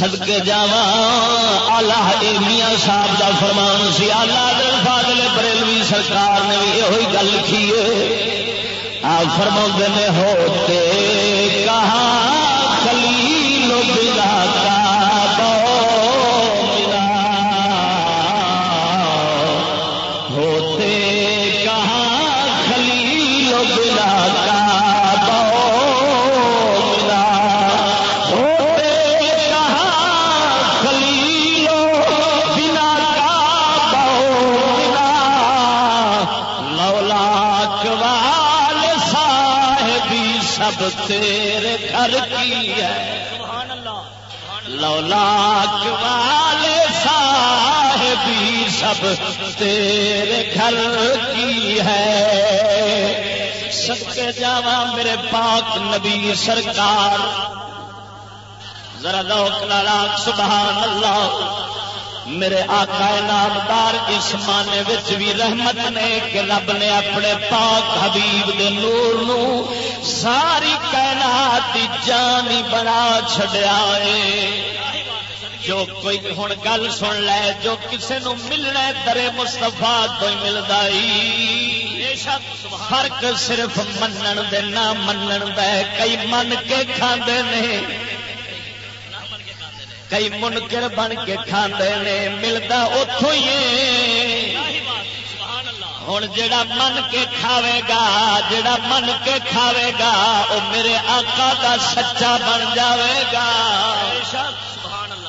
سدکے جا آلہ میاں صاحب کا فرمان سی۔ آلہ فاضل بریلوی سرکار نے بھی یہ گل لکھی ہے۔ آ فرما نے ہوتے کہا خلیل بلا تیرے گھر کی ہے۔ سبحان اللہ سبحان صاحبی سب تیرے گھر کی ہے۔ سب کے جاوا میرے پاک نبی سرکار۔ ذرا لوک لالا سبحان اللہ۔ میرے آقا نامدار اس مانے وچ بھی رحمت نے کہ رب نے اپنے پاک حبیب دے نور نو ساری کائنات دی جان ہی بنا چھڈیا ہے۔ جو کوئی ہوں گل سن لے، جو کسے نو ملنا درے مستفا تو ہی ملتا فرق صرف منن دے، نہ منن دا ہے کئی من کے کھاندے نے اللہ بن کے کھاتے رہے کئی منکر بن کے کھاندے نے ملتا اتوں ہی ہوں جڑا من کے کھاوے گا جڑا من کے کھاوے گا وہ میرے آقا دا سچا بن جاوے گا۔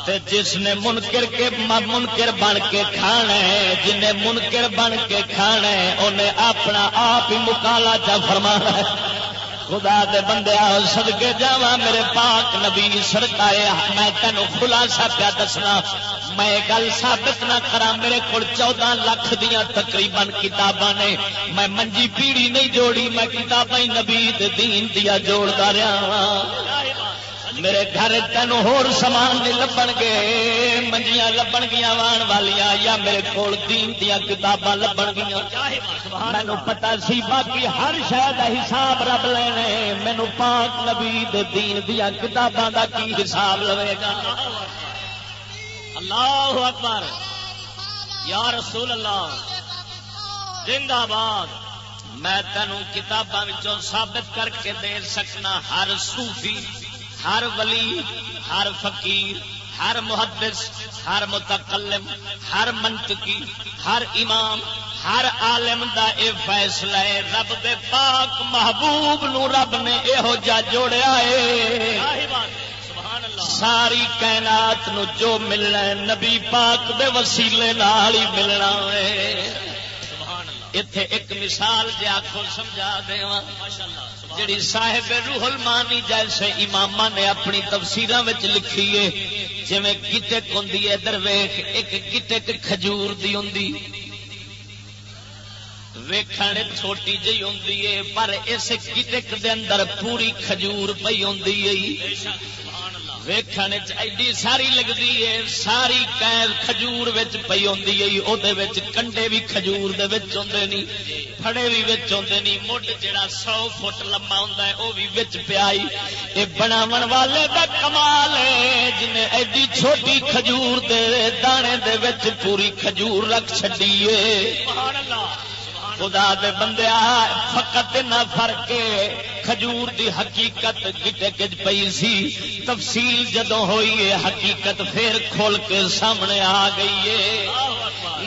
تے جس نے منکر کے منکر بن کے کھانا ہے، جن نے منکر بن کے کھانا ہے انہیں اپنا آپ ہی مکالا چا فرمانا ہے۔ خدا دے بندے سدکے جا میرے پاک نبی سرکار میں تینوں خلاصہ پیا دسنا۔ میں گل ثابت نہ کرا میرے کو چودہ لاکھ دیا تقریباً کتاباں نے۔ میں منجی پیڑی نہیں جوڑی، میں کتابیں نبی دین دیا جوڑتا رہا ہاں۔ میرے گھر تین ہور سامان نہیں لبن گے۔ منجیاں لبن گیا وان والیا یا میرے کول دین دیا کتاباں لبن گیا مینو پتا سی، باقی ہر شہر کا حساب رب لینے۔ مینو پاک نبی دے دین دیا کتاباں دا کی حساب لوے گا؟ اللہ اکبر۔ یا رسول اللہ، زندہ باد۔ میں تینوں کتاباں ثابت کر کے دے سکنا، ہر صوفی ہر ولی ہر فقیر ہر محدث ہر متکلم ہر منطقی ہر امام ہر عالم دا اے فیصلہ ہے رب دے پاک محبوب نو رب نے یہو جا جوڑیا ہے۔ ساری کائنات نو جو ملنا ہے نبی پاک دے وسیلے نال ہی ملنا ہے۔ اتے ایک مثال جے آخو سمجھا سبحان جڑی صاحب روح المانی جیسے امام نے اپنی تفسیر لکھی ہے جی گٹک ہوں درویخ ایک گٹک کھجور دی ہوں ویکھن چھوٹی جی ہوں پر اس گٹک دے اندر پوری کھجور پی ہوں ویکھن ایڈی ساری لگتی ہے ساری قید کھجور پی ہوں کنڈے بھی کھجور دے وچ ہوندے نہیں پھڑے بھی وچ ہوندے نہیں مڈ جڑا سو فٹ لمبا ہوندا ہے بھی وچ پیائی بناون والے دا کمال ہے جنہیں ایڈی چھوٹی کھجور دے دانے دے وچ پوری کھجور رکھ چھڈی ہے سبحان اللہ خدا دے بندے فقط نہ فرق کھجور دی حقیقت گٹے گج پئی سی۔ تفصیل جدو ہوئی ہے حقیقت پھر کھول کے سامنے آ گئی ہے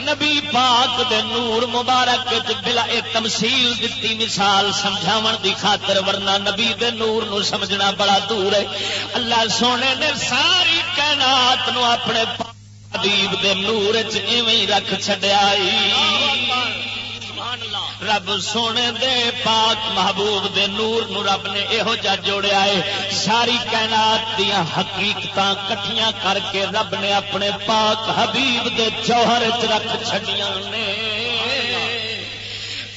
نبی پاک دے نور مبارک بلا اے تمثیل دتی مثال سمجھاون دی خاطر، ورنہ نبی دے نور نو سمجھنا بڑا دور ہے اللہ سونے نے ساری کائنات نو اپنے حبیب دے نور وچ ایویں رکھ چھڈیا رب سونے دے پاک محبوب دے نور نو رب نے یہو جا جوڑیا ہے۔ ساری کائنات دیا حقیقت کٹھیاں کر کے رب نے اپنے پاک حبیب دے جوہر چ رکھ چھڈیاں نے۔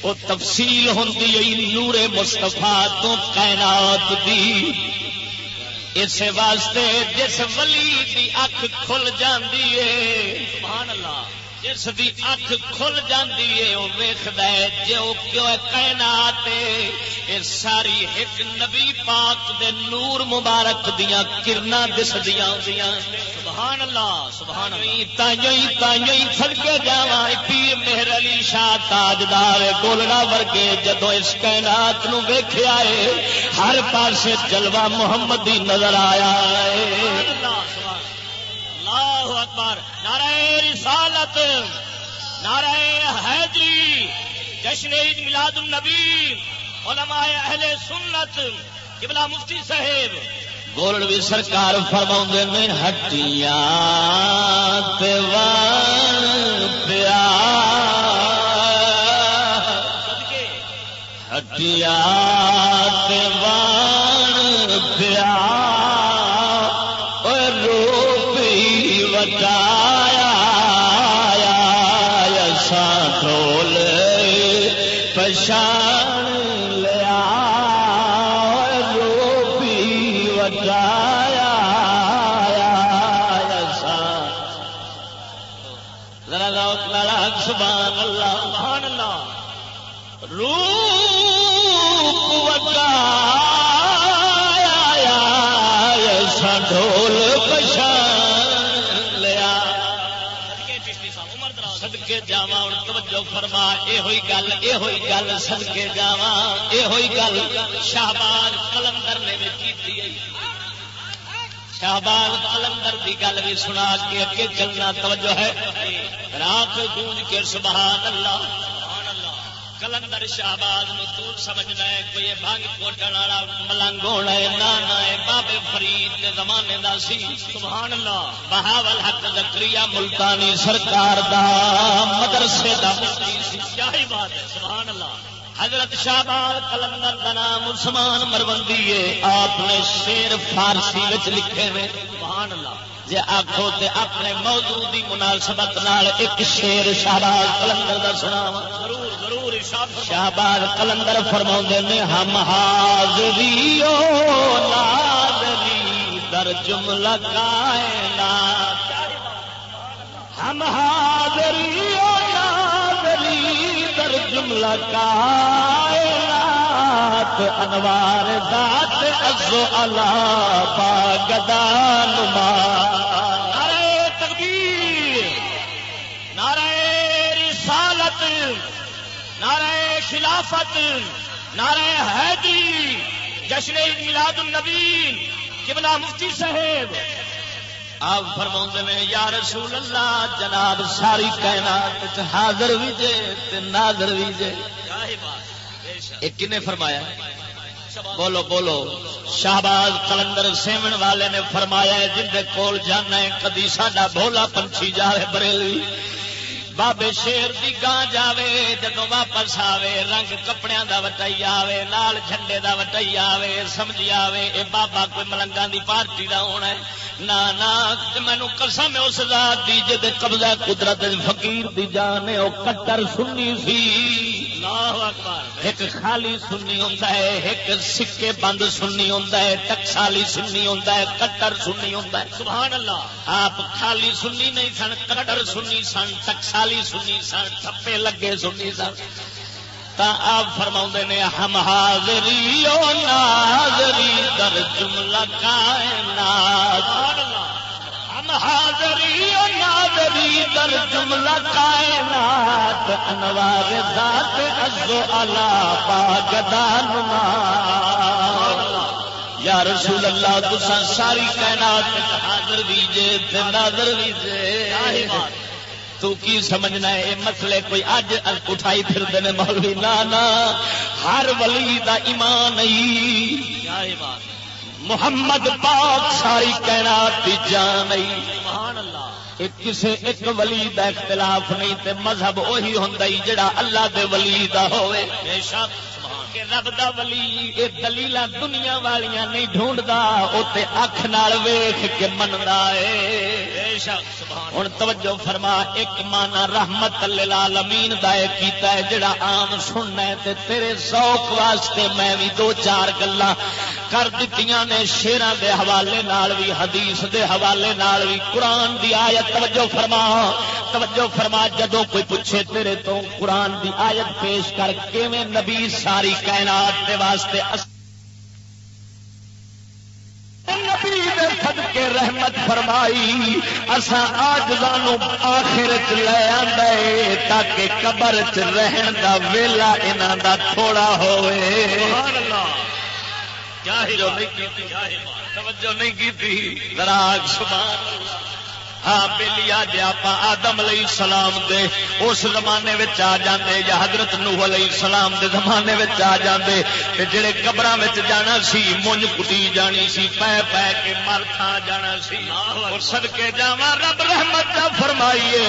وہ تفصیل ہوندی نور مستفا تو کائنات دی۔ اس واسطے جس ولی دی اکھ کھل جاندی ہے۔ سبحان اللہ۔ جس دی اکھ کھل جاندی ہے وہ ویکھدا ہے جو کیوں کائنات اے ساری ایک نبی پاک دے نور مبارک دیاں کرنا دسدیاں ہوندیاں۔ سبحان اللہ سبحان اللہ تائیں تائیں سڑکے جاواں پیر مہر علی شاہ تاجدار گولڑا ورگے جدو اس کائنات نو ویکھیا ہے ہر پاسے جلوہ محمدی نظر آیا ہے سبحان اللہ اللہ اکبر نعرہ رسالت نعرہ حیدری جشن عید میلاد النبی علماء اہل سنت قبلہ مفتی صاحب۔ گولڑ بھی سرکار فرما نے ہٹیاں پیا صدقے۔ ہٹیا توجہ فرما یہ ہوئی گل یہ ہوئی گل سدکے جا یہ ہوئی گل شہباز کلندر نے بھی کی شہباز کلندر کی گل بھی سنا کے اگے چلنا توجہ ہے۔ رات گونج کے سبحان اللہ۔ کلندر شہباز نو تو سمجھنا ہے کوئی بھنگ کوٹن والا ملنگ ہونا ہے نانا ہے بابے فرید دے زمانے دا سی۔ سبحان اللہ۔ بہاول حق زکریا ملتانی سرکار دا مدرسے دا مفتی سی۔ کیا ہی بات ہے، سبحان اللہ۔ حضرت شہباز کلندر دا نام عثمان مروندی ہے۔ آپ نے شیر فارسی وچ لکھے ہوئے۔ سبحان اللہ۔ جی آخو تے اپنے موضوع دی مناسبت نال ایک شیر شہباز کلندر دا سناواں۔ ضرور ضرور شہباز کلندر فرما نے ہم حاضری او ناظری در جملہ کائنات۔ ہم حاضری او ناظری در جملہ کائنات۔ ذات انوار ذات ازو اللہ پاگدہ نما۔ نعرہ تکبیر، نعرہ رسالت، نعرہ خلافت، نعرہ حیدری، جشن میلاد النبی قبلہ مفتی صاحب۔ آپ فرما نے، یا رسول اللہ، جناب ساری کائنات حاضر بھی جے تے ناظر بھی جے۔ ایک کنے فرمایا بولو بولو۔ شہباز کلندر سیمن والے نے فرمایا ہے، جن دے کول جانا ہے، کدی ساڈا بھولا پنچھی جاوے بریلوی بابے شیر دی گاں جاوے جدو واپس آوے، رنگ کپڑیاں دا وٹائی آوے نال جھنڈے دا وٹائی آوے سمجھی آوے، اے بابا کوئی ملنگاں دی پارٹی دا ہونا ہے۔ نا مینو قسم اس ذات دی جے دے قبضہ قدرت فقیر دی جان او کٹر سنی سی اللہ اکبر ایک خالی سنی ہوتا ہے ایک سکے بند سنی ہوتا ہے ٹکسالی سنی ہوتا ہے کٹر سنی ہوتا ہے سبحان اللہ آپ خالی سنی نہیں سن کٹر سنی سن ٹکسالی سنی سن ٹپے لگے سنی سن تا آپ فرما نے، ہم حاضری او ناظری، در جملہ کائنات۔ ہم حاضری و ناظری، در جملہ کائنات۔ انوار ذات ازو علا پاگدان یا رسول اللہ تسا ساری کائنات حاضر ویجے تے ناظر ویجے تو کی سمجھنا ہے؟ یہ مسئلے کوئی اج اٹھائی پھرتے ہیں مولوی نانا، ہر ولی دا ایمان ہی۔ محمد پاک ساری کائنات دی جان آئی سبحان اللہ ایک کسے ایک ولی دا اختلاف نہیں، تے مذہب وہی ہوندا ہی جڑا اللہ دے ولی دا ہوئے بے شک کہ رب دا ولی اے دلیل دنیا والیاں نہیں ڈھونڈدا، او تے اکھ نال ویکھ کے مندا اے۔ بے شک ہوں توجہ فرما، ایک مانا رحمت للعالمین دا کیتا ہے، جڑا عام سننا ہے تے تیرے ذوق واسطے میں بھی دو چار گلاں کر دتیاں نے شیراں دے حوالے نال بھی، حدیث دے حوالے نال بھی، قرآن دی آیت، توجہ فرما۔ توجہ فرما، جدوں کوئی پوچھے تیرے تو قرآن دی آیت پیش کر، کیویں نبی ساری کائنات دے واسطے؟ نبی دے صدقے رحمت فرمائی، اساں آج آخر چ لے آندے تاکہ قبر چ رہن دا ویلا انہاں دا تھوڑا ہوئے۔ سبحان اللہ کیا نہیں کیتی کیا ہی توجہ نہیں کی دراگ سبحان اللہ ہاں بلیا جی آپ آدم علیہ السلام دے، اس زمانے وچ آ جاندے، یا حضرت نوح علیہ السلام دے زمانے وچ آ جاندے، تے جڑے قبراں وچ جانا سی، مونج کٹی جانی سی، پے پے کے مر تھا جانا سی۔ اور صدکے جاواں، رب رحمت دا فرمائیے،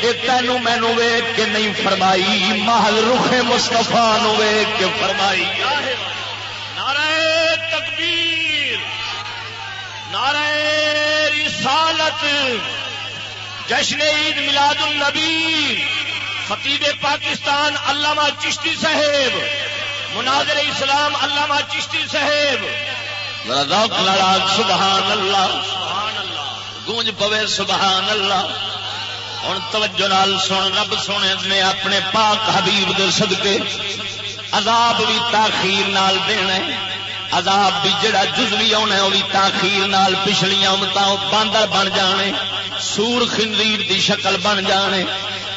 اے تینو مینوں ویکھ کے نہیں فرمائی، محل رخ مصطفی نو ویکھ کے فرمائی۔ نعرہ رسالت، جشن عید میلاد النبی خطیب پاکستان علامہ چشتی صاحب، مناظر اسلام علامہ چشتی صاحب۔ ذرا سبحان اللہ سبحان اللہ گونج پوے سبحان اللہ ہوں توجہ نال سن، رب سونے نے اپنے پاک حبیب دے صدقے عذاب بھی تاخیر نال دینا ہے عذاب بھی جڑا جزوی آنا وہ بھی تاخیر نال پچھلیاں امتاں باندر بن جانے، سور خنزیر دی شکل بن جانے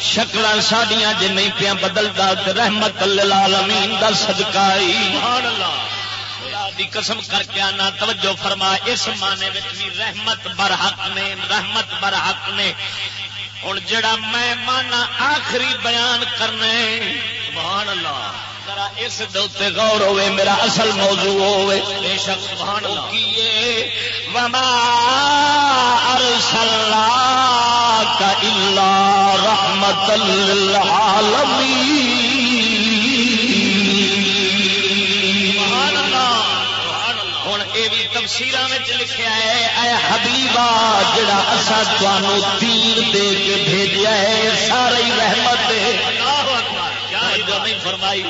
شکل ساڈیاں جے نہیں پیا بدلتا رحمت للعالمین دا صدقہ سبحان اللہ۔ دی قسم کر کے آنا، توجہ فرما، اس مانے وچ بھی رحمت برحق نے، رحمت برحق نے۔ ہوں جڑا میں مانا آخری بیان کرنا سبحان اللہ۔ اس دوتے غور ہوئے میرا اصل موضوع ہوئے۔ بے شک سبحان اللہ۔ کیے وما ارسلناک الا رحمت للعالمین سبحان اللہ۔ ہے اے حبیبا جڑا تیر دے کے بھیجا ہے سارے رحمت ہے اللہ اکبر کیا ہی جو بات نہیں فرمائی۔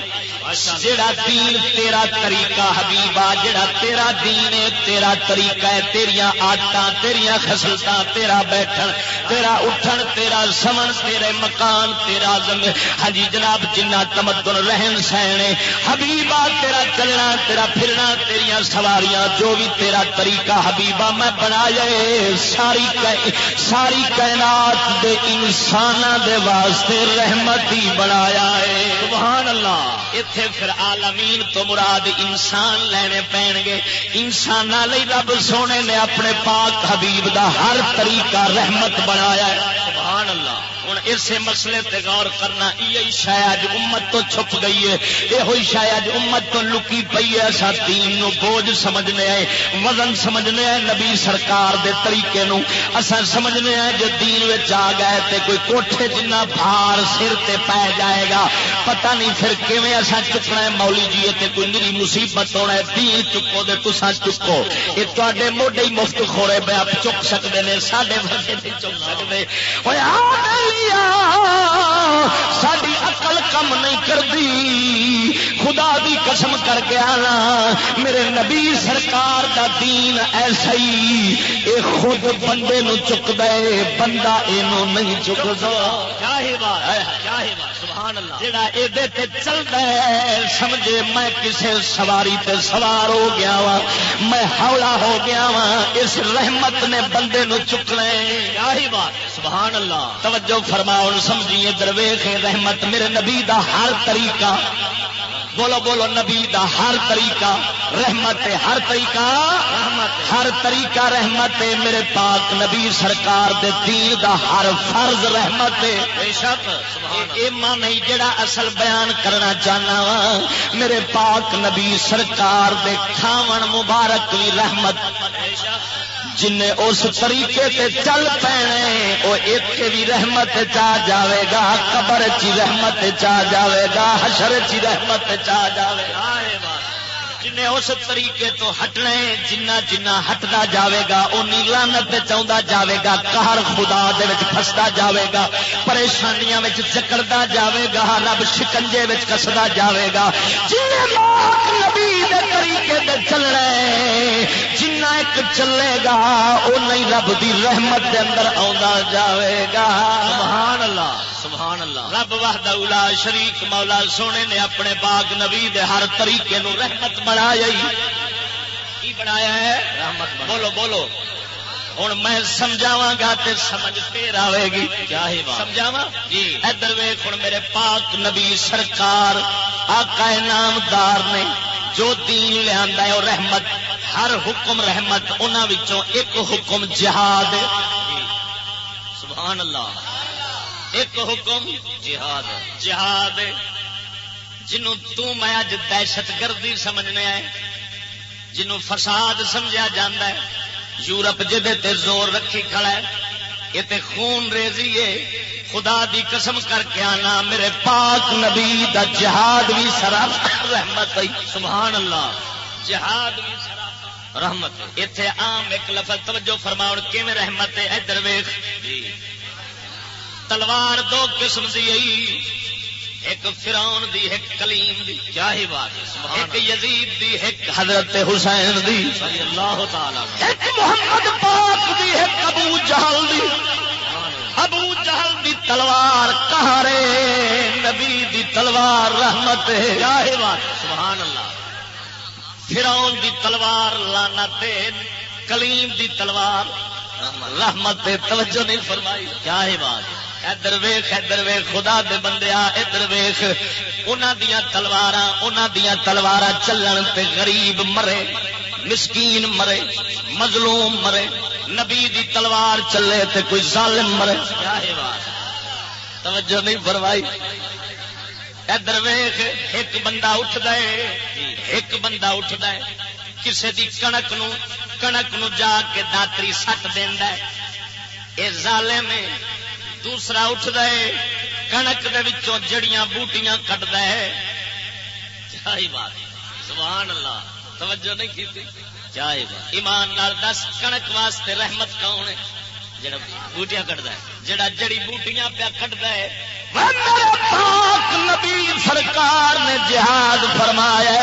جڑا دین تیرا طریقہ حبیبا جڑا تیرا دین ہے، تیرا طریقہ ہے تیریا آدت تیریا خسلتا تیرا بیٹھن، تیرا اٹھن، تیرا سمن، تیرے مکان، تیرا زمین۔ ہاں جی جناب، جنہ تمدن رہن سہن حبیبا تیرا چلنا، تیرا پھرنا تیریا سواریاں، جو بھی تیرا طریقہ حبیبا میں بنا جائے ساری کہ- ساری کائنات دے انساناں دے واسطے رحمت ہی بنایا ہے۔ سبحان اللہ۔ اتے پھر عالمین تو مراد انسان لینے پین گے انسان رب سونے نے اپنے پاک حبیب دا ہر طریقہ رحمت بنایا ہے۔ سبحان اللہ۔ ہوں اسے مسئلے تے غور کرنا یہ شاید امت تو چھپ گئی ہے یہ شاید امت تو لکی پئی ہے، ایسا دین نو بوجھ سمجھنے آئے، وزن سمجھنے آئے نبی سرکار دے طریقے نو۔ اسا سمجھنے آئے جو دین وچ آ گئے تے کوئی کوٹھے جنہ بھار سر تے پی جائے گا، پتہ نہیں پھر کیویں اسا چکنا ہے مولی جی تے کوئی نری مصیبت ہونا ہے، دین چکو دے تسا چکو۔ یہ تواڈے موڈے ہی مفت خورے بے آپ چک سکدے نے، ساڈے ورگے نہیں چک سکدے۔ ساری اقل کم نہیں کرتی خدا دی قسم کر کے آنا۔ میرے نبی سرکار دا دین ایسا ہی۔ اے خود بندے نو چک دے بندہ یہ نہیں چکتا سبحان اللہ۔ جڑا ایدے تے چلدا ہے سمجھے میں کسے سواری تے سوار ہو گیا وا میں ہولا ہو گیا وا اس رحمت نے بندے نو چکنا ہے بات سبحان اللہ۔ توجہ فرماؤ سمجھیے درویش رحمت میرے نبی دا ہر طریقہ۔ بولو بولو نبی دا ہر طریقہ رحمت ہر طریقہ رحمت ہر طریقہ رحمت میرے پاک نبی سرکار دے دین دا ہر فرض رحمت ماں نہیں جڑا اصل بیان کرنا چاہنا وا میرے پاک نبی سرکار دے کھاون مبارک بھی رحمت۔ جن اس طریقے تے چل پینے وہ ایک بھی رحمت چا جاوے گا، قبر چی رحمت چا جاوے گا، حشر چی رحمت چا جاوے گا۔ کیا اس طریقے تو ہٹنا ہے، جنہ جنہ ہٹتا جاوے گا، اونی لانت چاہتا جاوے گا کار خدا دے وچ جاوے گا، پریشانیاں وچ جاوے گا، رب شکنجے وچ کسدا جاوے گا۔ نبی دے طریقے تے چلنا ہے جنہ ایک چلے گا او نہیں رب دی رحمت دے اندر آوندا جاوے گا۔ سبحان اللہ۔ سبحان اللہ۔ رب وحدہ اولا شریک مولا سونے نے اپنے باغ نبی دے ہر طریقے نو رحمت بنایا کی بنایا ہے؟ رحمت بنا بولو بولو۔ ہوں میں سمجھاوا گا تے سمجھ پھر آئے گی۔ کیا ہی سمجھاوا جی۔ ادھر ویخ ہوں میرے پاک نبی سرکار آقا نامدار نے جو دین لیا ہے وہ رحمت ہر حکم رحمت انہوں ایک حکم جہاد۔ جی۔ سبحان اللہ۔ ایک حکم جہاد جہاد جنوں تو میں اج دہشت گردی سمجھنے آئے، جنوں فساد سمجھا جاندہ ہے۔ یورپ جدے تے زور رکھی کھڑا ہے، یہ تے خون ریزی ہے۔ خدا دی قسم کر کے آنا، میرے پاک نبی دا جہاد بھی سرافت رحمت سبحان اللہ۔ جہاد بھی سرافت رحمت ہے۔ اتے عام ایک لفظ توجہ فرماؤ، کیویں رحمت ہے؟ ادھر ویخ جی۔ تلوار دو قسم دی آئی۔ ایک فرعون دی ایک کلیم دی۔ کیا ہی بات ایک یزید دی ایک حضرت حسین دی۔ صلی اللہ تعالی ایک محمد پاک دی ایک ابو جہل دی۔ ابو جہل دی تلوار کہارے نبی دی تلوار رحمت ہے۔ کیا ہی بات سبحان اللہ۔ فرعون دی تلوار لعنت ہے کلیم دی تلوار رحمت توجہ نہیں فرمائی۔ کیا ہی بات ادھر ویخ ادھر ویخ خدا دے بندیا ادھر ویخ انہاں دیاں تلواراں انہاں دیاں تلواراں چلن تے غریب مرے، مسکین مرے، مظلوم مرے، نبی دی تلوار چلے تے کوئی ظالم مرے۔ توجہ نہیں فرمائی۔ ادھر ویخ ایک بندہ اٹھدا ہے، ایک بندہ اٹھدا ہے۔ کسے دی کنک نو کنک نو جا کے داتری سٹ دیندا ہے۔ اے ظالم ہے۔ دوسرا اٹھدا ہے کنک دے وچوں جڑیاں بوٹیاں کٹدا ہے۔ کیا بات، سبحان اللہ، توجہ نہیں کیتی۔ کیا بات۔ ایمان نال دس کنک واسطے رحمت کون ہے؟ جڑا بوٹیاں کٹدا ہے، جڑا جڑی بوٹیاں پیا کٹدا ہے۔ پاک نبی سرکار نے جہاد فرمایا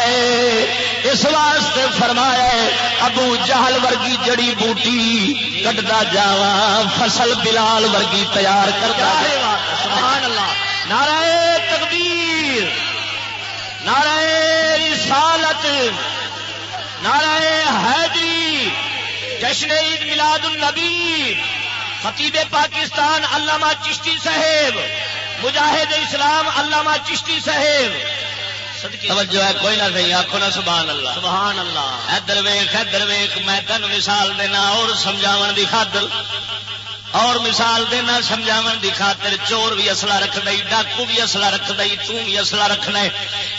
اس واسطے فرمایا ابو جہل ورگی جڑی بوٹی کٹدا جاوا فصل بلال ورگی تیار کرتا ہے۔ سبحان اللہ۔ نعرہ تکبیر، نعرہ رسالت، نعرہ حیدری، جشن عید میلاد النبی، خطیب پاکستان علامہ چشتی صاحب، مجاہد اسلام علامہ چشتی صاحب توجہ ہے کوئی نہ صحیح آخو نا سبحان اللہ۔ سبحان اللہ۔ ادھر ویخ ادھر ویخ میں تین مثال دینا اور سمجھاون دی خاطر اور مثال دینا سمجھاون دی خاطر چور بھی اصلہ رکھ دئی ڈاکو بھی اصلہ رکھ دئی توں بھی اصلہ رکھنا ہے۔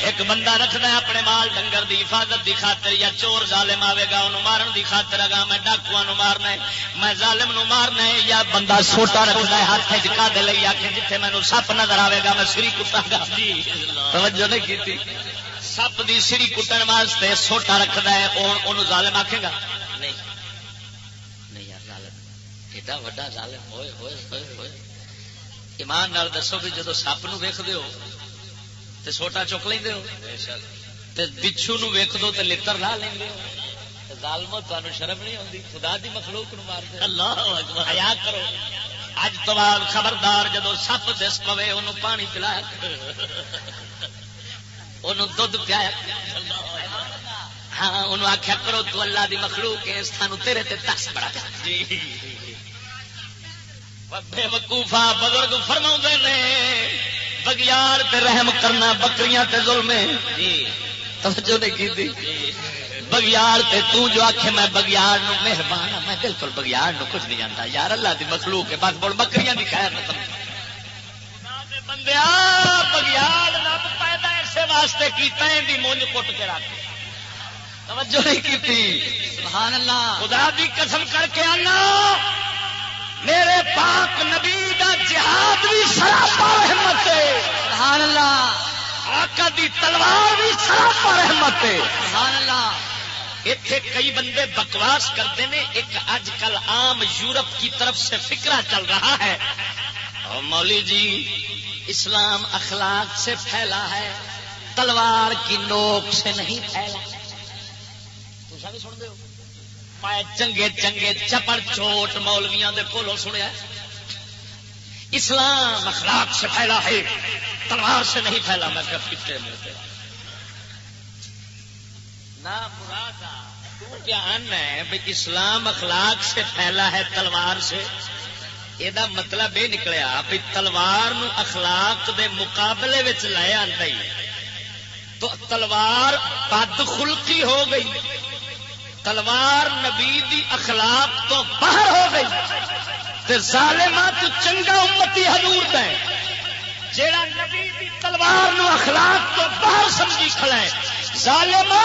ایک بندہ رکھنا ہے اپنے مال ڈنگر دی حفاظت دی خاطر یا چور ظالم آئے گا انہوں مارن دی خاطر اگا میں ڈاکو نو مارنا ہے، میں ظالم نو مارنا ہے یا بندہ سوٹا رکھنا ہے، ہاتھ چکا دے لئی آ کے جتھے مینو سپ نظر آئے گا، میں سری کٹا گا۔ جی توجہ نہیں کی سپ دی سری کٹن واسطے سوٹا رکھتا ہے انہوں ظالم آکھے گا نہیں نہیں یار ظالم ایڈا وڈا ظالم ہوئے ہوئے ہوئے ہوئے ایمان نال دسو بھی جدو سپ نو ویخ ہو تے سوٹا چک لیندے ہو تے بچھو نو ویکھ دو تے لتر لا لیندے ہو ظالمو تانوں شرم نہیں آندی خدا دی مخلوق نو مار دے اللہ اکبر حیا کرو اج تو بعد خبردار جدو سپ دس پوے انہوں پانی پلایا انہوں دھد پیا ہاں انہوں آخیا کرو تو اللہ دی مخلوق ہے سانو تیرے تے ترس بڑا جی بے وقوفا بزرگ فرما نے بگیار تے رحم کرنا بکریاں تے ظلم جی۔ توجہ نہیں کی تھی؟ جی۔ بگیار تے تو جو آخے میں بگیار نو مہربان ہاں، میں بالکل بگیار نو کچھ نہیں جانتا یار اللہ دی مخلوق ہے بس بول بکریاں دی خیر نہ سمجھ بندیا بگیار رب پیدا ایسے واسطے کیتا ہے دی مونج کٹ کے رکھ توجہ نہیں کی تھی؟ سبحان اللہ۔ خدا دی قسم کر کے آنا۔ میرے پاک نبی دا جہاد بھی سراپا رحمت ہے۔ سبحان اللہ آقا دی تلوار بھی سراپا رحمت ہے۔ سبحان اللہ اتے کئی بندے بکواس کرتے ہیں ایک اج کل عام یورپ کی طرف سے فکرہ چل رہا ہے۔ اور مولی جی اسلام اخلاق سے پھیلا ہے۔ تلوار کی نوک سے نہیں پھیلا۔ بھی سن ہو۔ میں چنگے چنگے چپڑ چوٹ مولویاں دے کولوں سنیا اسلام اخلاق سے پھیلا ہے، تلوار سے نہیں پھیلا، میں کہ پیچھے میں نہ کیا ہے بھائی اسلام اخلاق سے پھیلا ہے تلوار سے؟ یہ مطلب یہ نکلیا بھی تلوار نو اخلاق دے مقابلے لے آتا تو تلوار بد خلقی ہو گئی۔ تلوار نبی دی اخلاق تو باہر ہو گئی تے ظالما تو چنگا امتی حضور دے۔ جیڑا نبی دی تلوار نو اخلاق تو باہر سمجھی کھڑا ہے۔ ظالما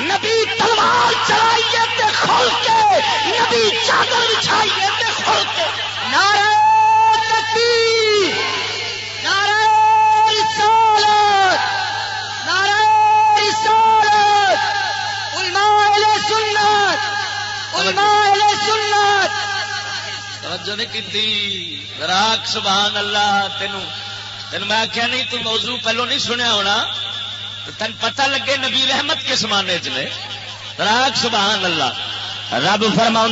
نبی تلوار چلائیے تے کھول کے، نبی چادر بچھائیے تے کھول کے۔ نعرہ تکبیر۔ سنت، علماء اہل سنت۔ توجہ نہیں کی راک سبحان اللہ تینوں تین میں آخیا نہیں، تو موضوع پہلو نہیں سنیا ہونا۔ تین پتہ لگے نبی رحمت کس مانے چلے راک سبحان اللہ رب فرما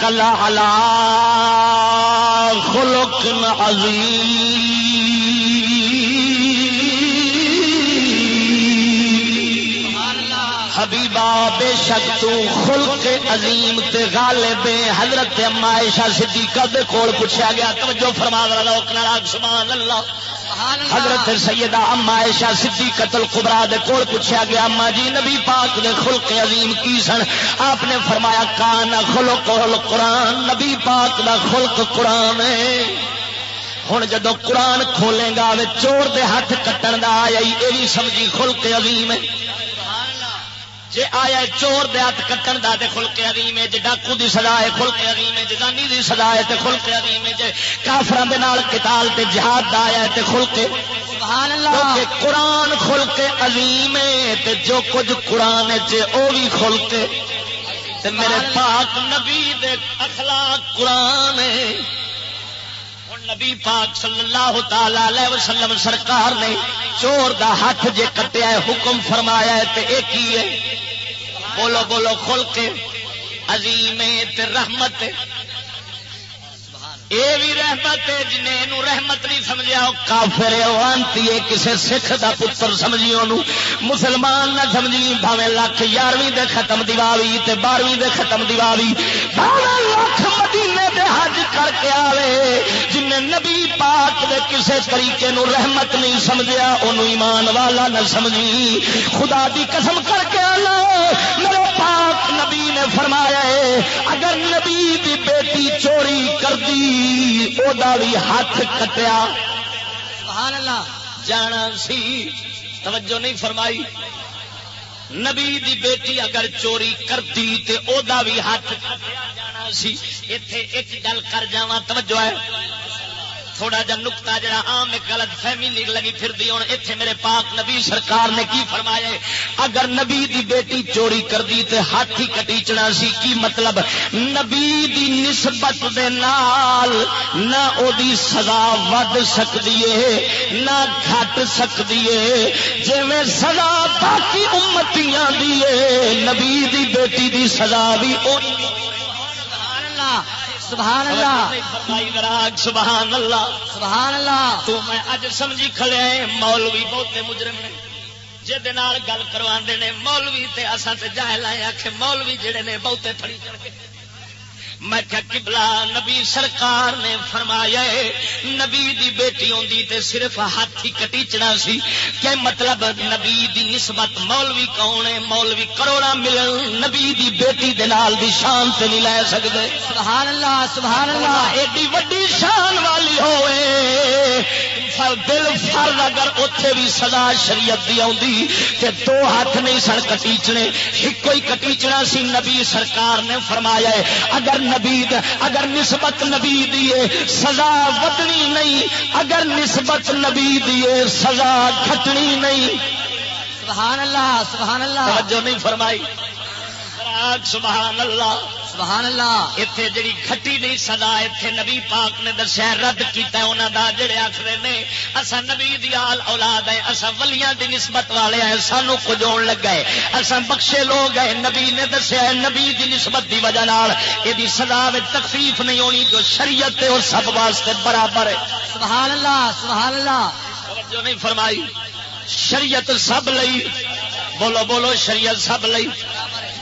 کلا خلق عظیم. بے شک تو خلق عظیم تے غالب حضرت اما عائشہ صدیقہ دے کول پوچھا گیا توجہ فرما والا لوک سبحان اللہ۔ حضرت سیدہ اما عائشہ صدیقہ القبرا دے کول پوچھا گیا اما جی نبی پاک دے خلق عظیم کی سن؟ آپ نے فرمایا کان خلق القرآن نبی پاک دا خلق قرآن ہے۔ ہوں جدو قرآن کھولے گا چور دے ہاتھ کٹن دا آیا یہ بھی سمجھی خلق عظیم ہے۔ جی آیا چور دے ہاتھ کٹن دا تے خلق عظیم ہے جے ڈاکو دی سزا ہے خلق عظیم ہے جانی دی سزا ہے تے خلق عظیم ہے۔ جے کافران دے نال قتال تے جہاد دا آیا ہے تے خلق سبحان اللہ۔ قرآن خلق عظیم ہے تے جو کچھ قرآن چ او بھی خلق تے میرے پاک نبی دے اخلاق قرآن ہے۔ نبی پاک صلی اللہ تعالی وسلم سرکار نے چور دا ہاتھ جے کٹیا ہے، حکم فرمایا ہے تے ایک ہی ہے۔ بولو بولو کھل کے۔ عظیم رحمت۔ یہ بھی رحمت ہے جنہیں رحمت نہیں سمجھا وہ کافر وانتی ہے کسی سکھ دا پتر سمجھی انہوں، مسلمان نہ سمجھی بھاوے لکھ یارویں دے ختم دیوالی تے بارہویں دے ختم دیوالی بھاوے لکھ مدینے دے حج کر کے آئے جن نبی پاک دے کسے طریقے نو رحمت نہیں سمجھا انہوں ایمان والا نہ سمجھی، خدا دی قسم کر کے آنا۔ میرے پاک نبی نے فرمایا ہے، اگر نبی دی بیٹی چوری کر دی بھی ہاتھ کٹیا۔ جانا سی۔ توجہ نہیں فرمائی۔ نبی دی بیٹی اگر چوری کرتی دا بھی ہاتھ کٹیا، جانا سی۔ اتے ایک گل کر جاواں، توجہ ہے۔ تھوڑا جا نکتا جا آم ایک غلط فہمی لگی پھر دی ہوں اتنے میرے پاک نبی سرکار نے کی فرمایا؟ اگر نبی دی بیٹی چوری کر دی تے ہاتھ ہی کٹیچنا سی، کی مطلب؟ نبی دی نسبت دے نال نہ او دی سزا ود سکتی ہے نہ گھٹ سکتی ہے جی میں سزا باقی امتیاں دی ہے نبی دی بیٹی دی سزا بھی او سبحان اللہ سبحان اللہ۔ سبحان اللہ۔ تو میں اج سمجھی کھلے مولوی بہتے مجرم نے۔ جہد گل کروا نے مولوی تے اصا تے جائے لائے آخ مولوی جڑے نے بہتے پڑی چڑھ کے میں کیا کبلا نبی سرکار نے فرمایا نبی دی بیٹی ہوندی تے صرف ہاتھ ہی کٹیچنا سی۔ کیا مطلب نبی دی نسبت مولوی کون ہے؟ مولوی کروڑا ملن نبی دی بیٹی دے نال دی شان تے نہیں لے سکدے۔ سبحان اللہ سبحان اللہ ایڈی وڈی شان والی ہوئے۔ دل فرد اگر اتے بھی سزا شریعت دی آئی تے دو ہاتھ نہیں سن کٹیچنے ایک ہی کٹیچنا سی۔ نبی سرکار نے فرمایا ہے اگر نبی اگر نسبت نبی دیے سزا ودنی نہیں اگر نسبت نبی دیے سزا گھٹنی نہیں۔ سبحان اللہ سبحان اللہ۔ توجہ نہیں فرمائی۔ سبحان اللہ۔ سبحان اللہ اتنے جڑی کھٹی نہیں سدا اتنے نبی پاک نے دسیا رد کیا انہوں دا جڑے آخر نے اصا نبی دیال اولاد ہے اصا ولیاں دی نسبت والے ہیں سانو کجوڑ لگا ہے اصا بخشے لوگ ہیں نبی نے دسیا نبی دی نسبت دی وجہ نال یہ سزا تکلیف نہیں ہونی جو شریعت اور سب واسطے برابر ہے۔ سبحان اللہ سبحان اللہ۔ جو نہیں فرمائی شریعت سب لئی بولو بولو شریعت سب لئی۔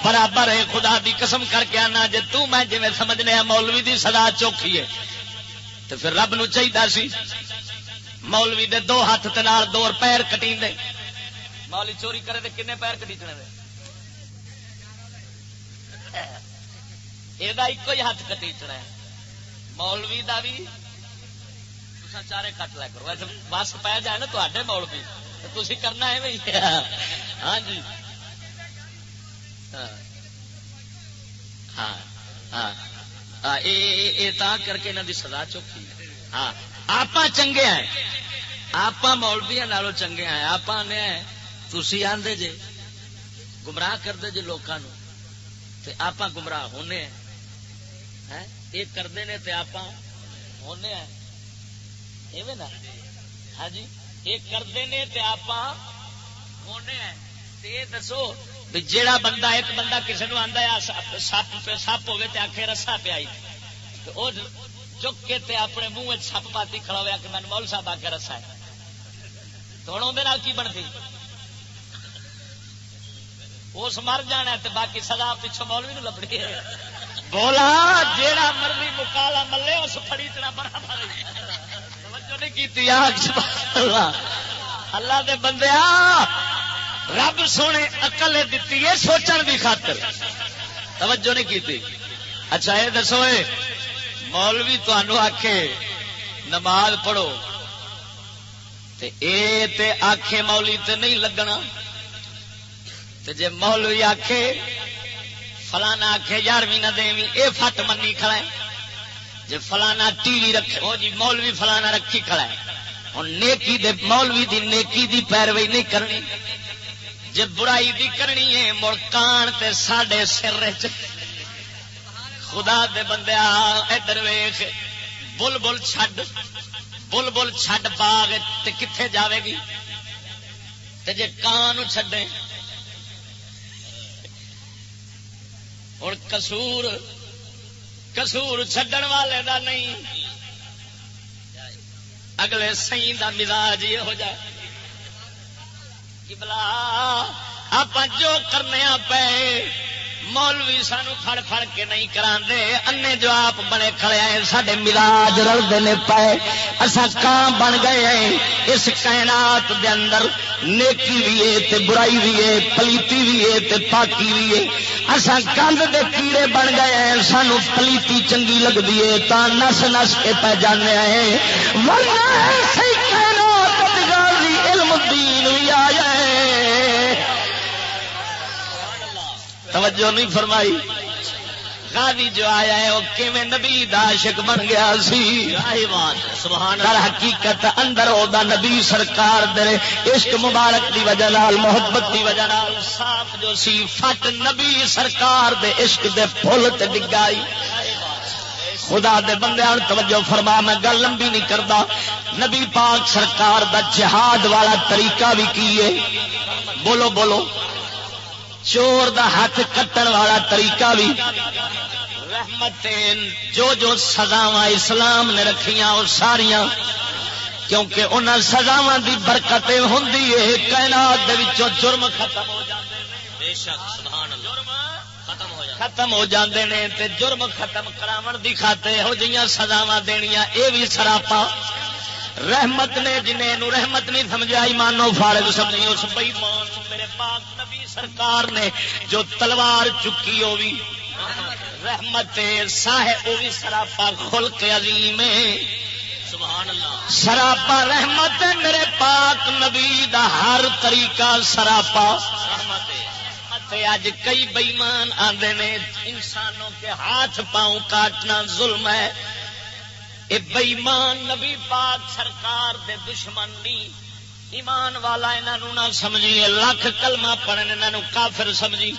برابر ہے، خدا دی قسم کر کے آنا جی میں جی سمجھنے مولوی دی سدا چوکھی ہے۔ تو پھر رب نو چاہیے سی، مولوی دے دو ہاتھ دو پیر کٹی دے۔ مولی چوری کرے تو کنے پیر کٹیچنے دے۔ یہ ایک ہی ہاتھ کٹیچنا ہے۔ مولوی دا بھی چارے کٹ لیا کرو۔ بس پی جائے نا تے مولوی تھی کرنا ہے ہاں جی۔ ہاں ہاں, ہاں۔ یہ کر کے انہوں کی سزا چوکی ہاں۔ آپ چنگے ہیں۔ آپ مولبیا نالوں چنگے ہیں۔ آپ نے تھی آدھے جے، گمراہ کرتے جے لوگوں آپ گمراہ ہونے ہیں۔ یہ کرتے ہیں تو آپ ہونے ہیں۔ نا؟ ہاں جی۔ یہ کرتے ہیں تو آپ ہونے ہیں۔ یہ دسو جیڑا بندہ ایک بندہ کسی نے آتا سپ سپ ہوگی تو آخے رسا پیا چک کے تے اپنے منہ سپ پاتی کھڑا ہوا کہ میں مول صاحب آ کے رسا ہے۔ تو ہوں اندر کی بنتی؟ اس مر جانا تو باقی سزا پچھو مولوی نو لبنی ہے۔ بولا، جیڑا مرضی مکالا ملے، اس فڑی چنا برابر نہیں کی اللہ۔ دے بندے رب سونے اقل دیتی ہے سوچن کی خاطر۔ توجہ نہیں کی اچھا یہ دسو مولوی تمہوں آخے نماز پڑھو۔ تے آخے مولی تے نہیں لگنا۔ تے جے مولوی آخے فلانا آخے یارویں نہ دیں اے فٹ منی کھڑا ہے۔ جے فلانا ٹی وی رکھے وہ جی مولوی فلانا رکھی کھڑا ہے۔ ہوں نیکی دے، مولوی دی نیکی دی پیروی نہیں کرنی۔ جی برائی بھی کرنی ہے مڑکان تے ساڈے سر خدا دے بندے ادھر ویخ بل بل چھڈ بل بل چھڈ باغ تے کتنے جاوے گی؟ تے جے کان چھڈے۔ ہوں کسور کسور چھڈن والے دا نہیں۔ اگلے سی دا مزاج یہ ہو جائے بلا آپ جو کرنے پے مولوی سانو فڑ فڑ کے نہیں کرا انے جو آپ بنے کھڑے ہیں سڈے ملاج رلتے نے پائے اصا کان بن گئے ہیں اس کائنات دے اندر نیکی بھی ہے تے برائی بھی ہے پلیتی بھی ہے تے پاکی بھی ہے اصا کند دے کیڑے بن گئے ہیں سانو پلیتی چنگی لگتی ہے تا نس نس کے پہ جانے ہیں علم دین بھی آ جائے توجہ نہیں فرمائی۔ غازی جو آیا ہے وہ کیویں نبی داشک بن گیا سی؟ سبحان در حقیقت اندر او دا نبی سرکار دے عشق مبارک دی وجہ نال محبت دی وجہ نال صاف جو سی فٹ نبی سرکار دے عشق دے پھل تے ڈگائی۔ خدا دے بندے توجہ فرما میں گل لمبی نہیں کرتا نبی پاک سرکار دا جہاد والا طریقہ بھی کیے بولو بولو۔ چور دا ہاتھ کٹن والا طریقہ بھی۔ رحمت جو جو سزاوا اسلام نے رکھیاں وہ ساریاں۔ کیونکہ ان سزاوا دی برکت ہوں کائنات جرم ختم ہو جائے ختم ہو جاندے۔ نے تے جرم ختم کراون دی خاطر ہو جیاں سزاواں دینیاں اے بھی سراپا رحمت نے جنہیں رحمت نہیں سمجھا ایمانو فارغ سمجھی اس بئی مان میرے پاک سرکار نے جو تلوار چکی ہو بھی رحمت ساہ وہ بھی سراپا کھل کے عظیم سراپا رحمت میرے پاک نبی دا ہر طریقہ سراپا اج کئی بئیمان آدھے نے، انسانوں کے ہاتھ پاؤں کاٹنا ظلم ہے۔ یہ بئیمان نبی پاک سرکار دے دشمن نہیں۔ ایمان والا انہوں نہ سمجھی لکھ کلمہ پڑھنے انہوں کافر سمجھی۔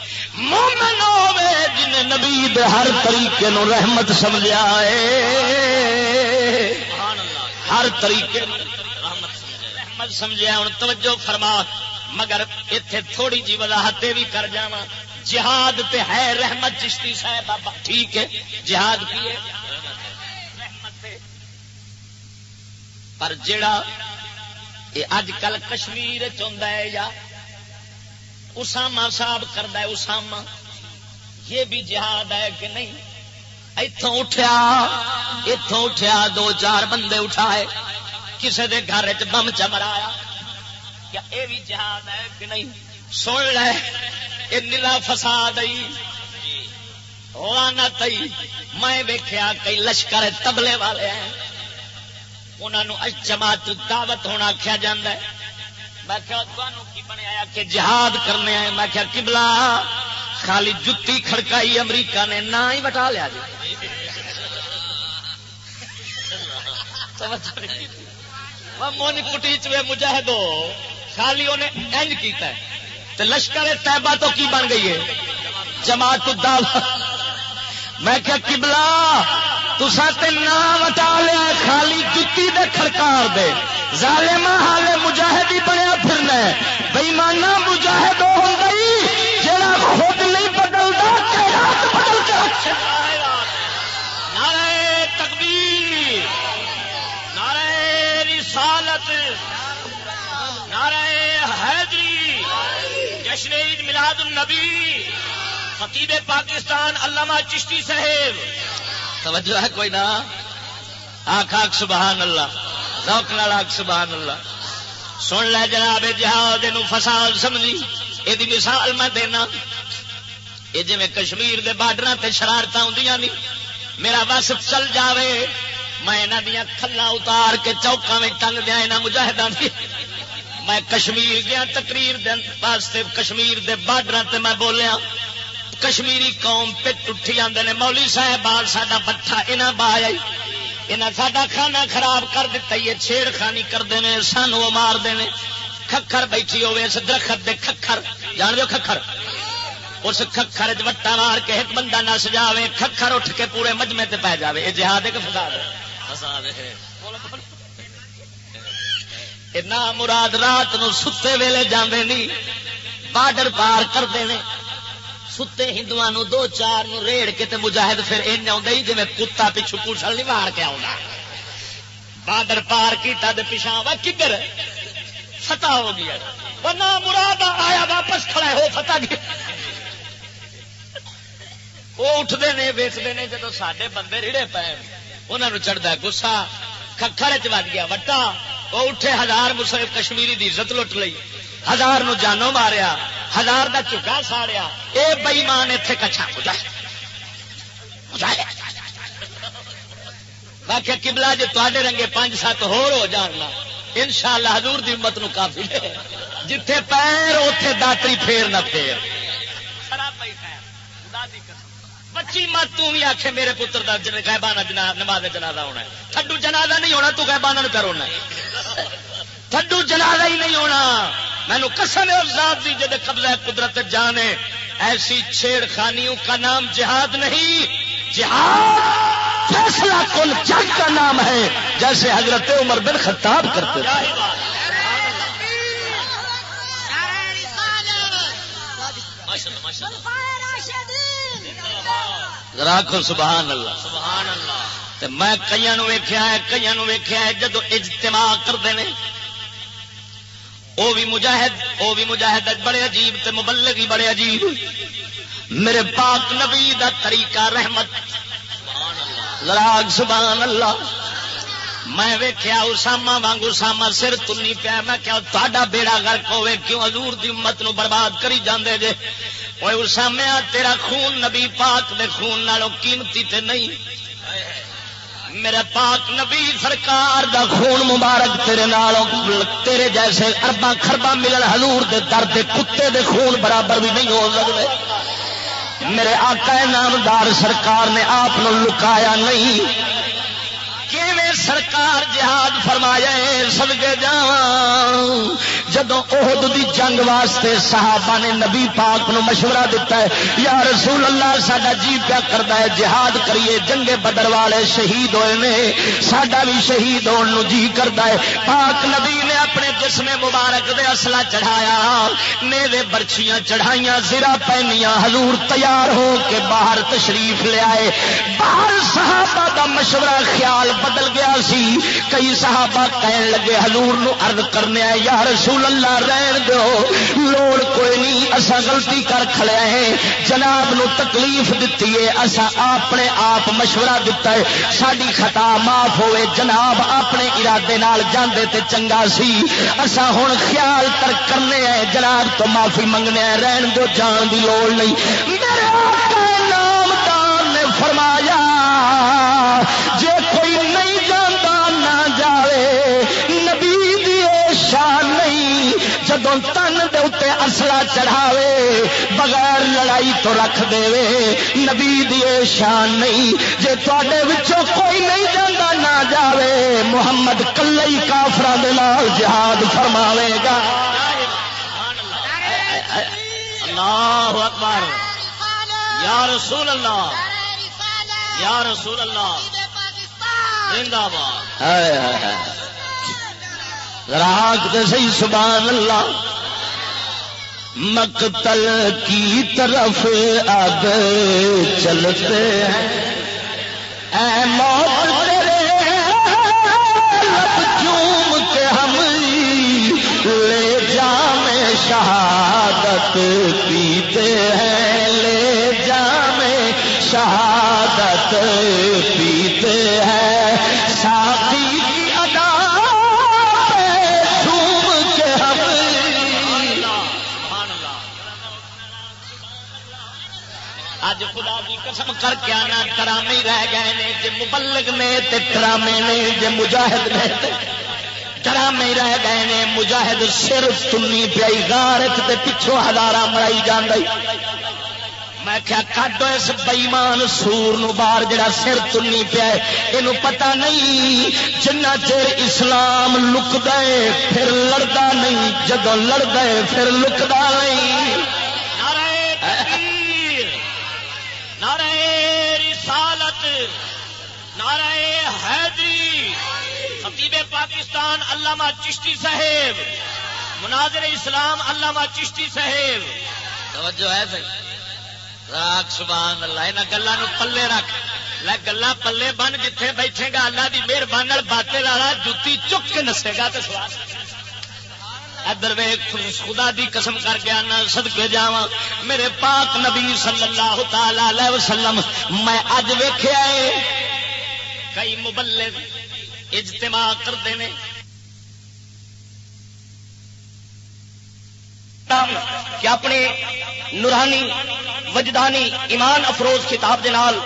مومن ہوے جن نبی دے ہر طریقے نو رحمت سمجھا ہے۔ ہر طریقے رحمت سمجھا ہوں توجہ فرما۔ مگر اتے تھوڑی جی وضاحت بھی کر جا جہاد تے ہے رحمت، چشتی صاحب بابا ٹھیک ہے۔ جہاد کی ہے؟ پر جڑا یہ اج کل کشمیر ہے یا اسامہ صاحب کرد اسامہ۔ یہ بھی جہاد ہے کہ نہیں؟ اتوں اٹھیا اتوں اٹھیا، دو چار بندے اٹھائے۔ کسی کے گھر چ بم چمرایا۔ کیا یہ بھی جہاد ہے کہ نہیں؟ سن لے یہ نیلا فساد میں ویخیا کئی لشکر تبلے والے ہیں۔ انہوں جماعت دعوت ہونا آخیا جا میں کی بنیا کہ جہاد کرنے آئے؟ میں کیا کبلا خالی جتی کھڑکائی امریکہ نے نہ ہی بٹا لیا جی۔ من کٹی چوے مجاہدو، خالی انہیں انج کیتا ہے۔ تو لشکر طیبہ تو کی بن گئی ہے؟ جماعت الدعوت۔ میں کیا کبلا تسا تے نام وٹا لیا خالی جتی دے کھڑکار دے۔ ظالم حالے مجاہد ہی بنیا پھرنا بےمانا مجاہد ہو گئی جڑا خود نہیں بدلتا بدل کے رکھ نعرہ تکبیر، نعرہ رسالت، نعرہ حیدری، جشن عید میلاد النبی خطیب پاکستان علامہ چشتی صاحب توجہ ہے کوئی نہ آخ آخ سبحان اللہ۔ روک نال آخ سبحان اللہ۔ سن لے جناب جہاد فساد سمجھی۔ یہ مثال میں دینا۔ یہ جی کشمیر کے بارڈر سے شرارت آدی نہیں میرا بس چل جاوے۔ میں یہاں دیا کھلا اتار کے چوکا میں ٹنگ دیا یہاں مجاہدان کی میں کشمیر گیا تقریر واسطے کشمیر دے بارڈر تے میں بولیا۔ کشمیری قوم پٹ اٹھی آدھے نے۔ مولی صاحب بال سا بٹھا یہاں با آئی۔ یہاں سا کھانا خراب کر دتا چھیڑ خانی کرتے ہیں سان وہ مارتے ہیں ککھر بیٹھی ہوے اس درخت دے ککھر جان دو ککھر اس ککھر وٹا مار کے ایک بندہ نس جائے ککھر اٹھ کے پورے مجمے تے پی جائے یہ جہاد کہ فساد ہے؟ فساد ہے۔ نہ مراد رات نو ستے ویلے جانے نہیں بارڈر پار کرتے ہیں ستے ہندو دو چار نو ریڑ کے تے مجاہد پھر این آئی جی کتا پچھو پوچھل نہیں مار کے آنا بارڈر پار کیتا دے پچھا وا کدھر؟ فتح ہو گیا۔ نہ مراد آیا واپس کھڑا ہو فتح گیا۔ وہ اٹھتے ہیں ویچتے ہیں جب سارے بندے ریڑے پے انہوں چڑھتا گسا ککھر چ گیا، وٹا۔ وہ اٹھے ہزار مسلم کشمیری دی عزت لٹ لی ہزار نو جانو ماریا۔ ہزار دا چکا ساڑیا، اے بئیمان اتنے کچھا باقی کبلا جی تے رنگے پانچ سات ہو جاننا ان شاء اللہ ہزور کی امت نو کافی جتھے پیر اتے داتری پھیر نہ پھیر۔ بچی مت تھی آخ میرے پتر کا گہبانا جناب نماز جنازہ ہونا تھڈو جنازہ نہیں ہونا، تو گہبانا کرونا تھڈو جنازہ ہی نہیں ہونا۔ مینو کسم ذات دی قبضہ قدرت جانے ایسی چھیڑ خانیوں کا نام جہاد نہیں۔ جہاد فیصلہ کل جنگ کا نام ہے۔ جیسے حضرت عمر بن خطاب کرتے راکھو سبحان اللہ۔ سبحان اللہ۔ میں کئی ویخیا ہے کئی ویخیا ہے جدو اجتماع کرتے ہیں وہ بھی مجاہد وہ بھی مجاہد بڑے عجیب تے مبلغ ہی بڑے عجیب۔ میرے پاک نبی دا طریقہ رحمت۔ لراغ سبحان اللہ۔ میں ویخیا اسامہ وانگ، اسامہ سر تنی پیا۔ میں کیا تا بیڑا گرک ہوے کیوں حضور دی امت نو برباد کری جاندے جے؟ وہ اسامیا تیرا خون نبی پاک دے خون نالوں قیمتی تے نہیں۔ میرے پاک نبی سرکار دا خون مبارک تیرے نالوں تیرے جیسے اربا خربا ملن حضور دے درد کتے دے خون برابر بھی نہیں ہو سکتے۔ میرے آقا نامدار سرکار نے آپ لکایا نہیں۔ سرکار جہاد فرمایا سدگے جا جدو عہد دی جنگ واسطے صحابہ نے نبی پاک نو مشورہ دیتا ہے، یا رسول اللہ، ساڈا جی پیا کرتا ہے، جہاد کریے جنگے بدر والے شہید ہوئے نے، ساڈا بھی شہید ہونے جی کرتا ہے۔ پاک نبی نے اپنے جسم مبارک دے اصلا چڑھایا میرے برچیاں چڑھائیاں زرا پہنیاں، حضور تیار ہو کے باہر تشریف لیا باہر صحابہ دا مشورہ خیال بدل گیا سی، کئی صحابہ کہن لگے، حضور نو عرض کرنے یا رسول رسول اللہ رہن دو۔ لوڑ کوئی نہیں اسا غلطی کر کھڑے ہیں۔ جناب نو تکلیف دیتی ہے اسا اپنے آپ مشورہ دیتا ہے۔ ساری خطا معاف ہوئے، جناب اپنے ارادے نال جاندے تے چنگا سی۔ اسا ہن خیال تر کرنے ہیں، جناب تو معافی منگنے ہیں۔ رہن دو، جان دی لوڑ نہیں۔ میرے آقا نام نامدار نے فرمایا جے جدو تن دے اتنے اصلا چڑھاوے بغیر لڑائی تو رکھ دے نبی دی شان نہیں جے تے کوئی نہیں جانا نہ جاوے۔ محمد کلئی کافر جہاد فرماوے گا۔ اللہ اکبر۔ یا رسول اللہ۔ یا رسول اللہ۔ زندہ باد۔ راگ سی سبحان اللہ مقتل کی طرف اب چلتے ہیں۔ اے موت تیرے لب چوم کے ہم لے جام شہادت پیتے ہیں۔ قسم کر کے آنا ڈرامے رہ گئے نے جی مبلک نے ڈرامے نے جی مجاہد نے ڈرامے رہ گئے نے، مجاہد سر تنی پیائی گارت پچھوں ہزار مرائی جان میں کیا کڈو اس بئیمان سور نو جڑا سر تنی پیا یہ پتا نہیں، جنہ چر اسلام لک دے پھر لڑتا نہیں جدو لڑ گئے پھر لکتا نہیں۔ نعرہ حیدری، خطیب پاکستان علامہ چشتی صاحب، مناظر اسلام علامہ چشتی صاحب۔ توجہ ہے بھائی۔ راک سبحان اللہ یہاں گلوں پلے رکھ۔ لے گلا پلے بن، جتھے بیٹھے گا اللہ کی مہربانی باتے والا جتی چک کے نسے گا تو سوال۔ ادھر خدا دی قسم کر کے آنا سدکے جا میرے پاک نبی صلی اللہ تعالی وسلم، میں اج ویخیا کئی مبلے اجتماع کرتے ہیں۔ کہ اپنے نورانی، وجدانی، ایمان افروز کتاب دے نال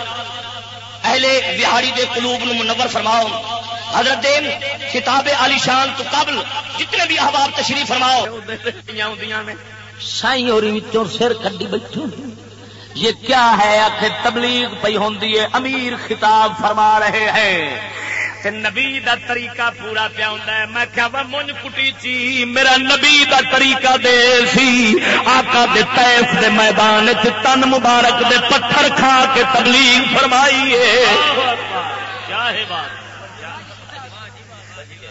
اہل بہاڑی دے قلوب نو منور فرماؤ۔ حضرت دین کتاب علی شان تو قبل جتنے بھی احباب تشریف فرماؤ۔ سائی اور سر کڈی بیٹھی یہ کیا ہے آخر تبلیغ پی ہوں امیر خطاب فرما رہے ہیں۔ نبی دا طریقہ پورا پیا ہوں میں کیا منج کٹی چی، میرا نبی دا طریقہ دے سی۔ آقا دے تیف دے میدان تن مبارک دے پتھر کھا کے تبلیغ فرمائی ہے۔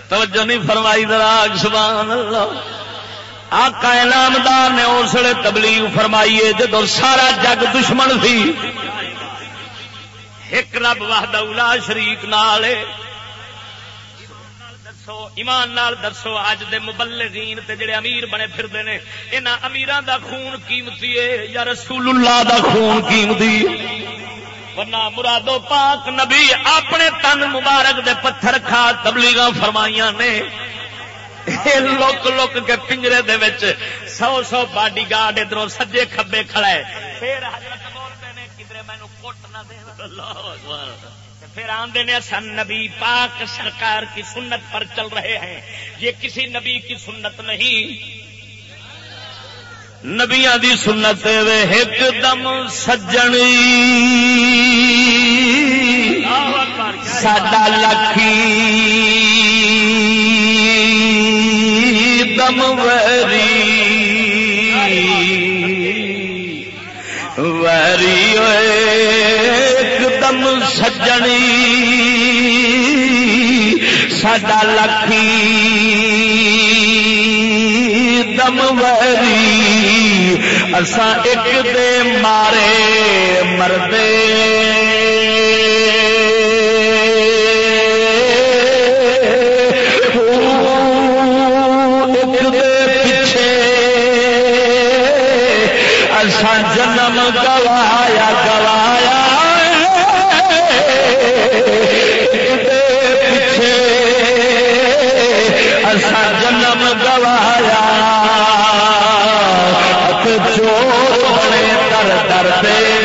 توجہ نہیں فرمائی دراگ سبحان اللہ۔ آقا انعامدار نے اس لیے تبلیغ فرمائیے جدو سارا جگ دشمن سی۔ ایک رب واہدہ اولا شریک نالے دسو، ایمان نال دسو اج دے مبلغین تے جڑے امیر بنے پھردے نے، انہاں امیراں دا خون قیمتی ہے یا رسول اللہ دا خون قیمتی ورنہ مرادو پاک نبی اپنے تن مبارک دے پتھر کھا تبلیغاں فرمائیاں نے۔ لوک لوک کے پنجرے دے وچ سو سو باڈی گارڈ ادھر سجے کھبے کھڑا ہے پھر حضرت بولتے نے کدھر مینو کوٹ نہ دے اللہ پھر آندے نے سن نبی پاک سرکار کی سنت پر چل رہے ہیں یہ کسی نبی کی سنت نہیں نبیا دی سنت ایک دم سجن ساڈا لکھی دم وری. ایک دم سجنی. ساڈا لکھی دم وری. اسا ایک دے مارے مردے. اسا جنم گوایا گوایا۔ پیچھے اسا جنم گوایا۔ چور در در دے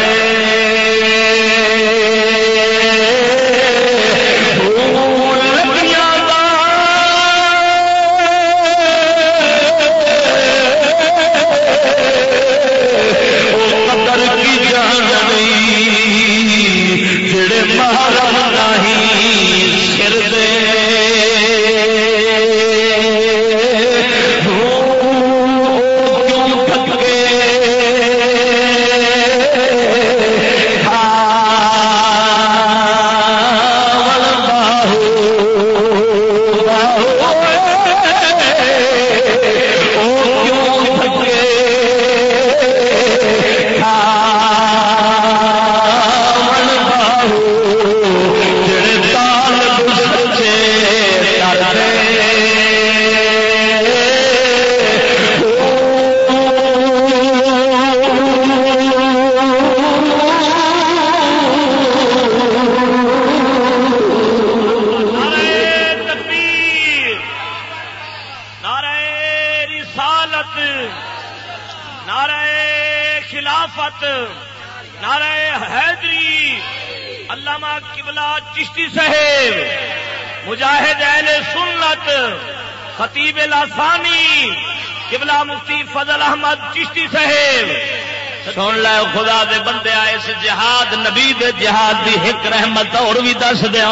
قبلہ مفتی فضل احمد چشتی صاحب۔ سن لے، خدا دے بندے آئے، اس جہاد نبی دے جہاد دی ایک رحمت اور بھی دس دیا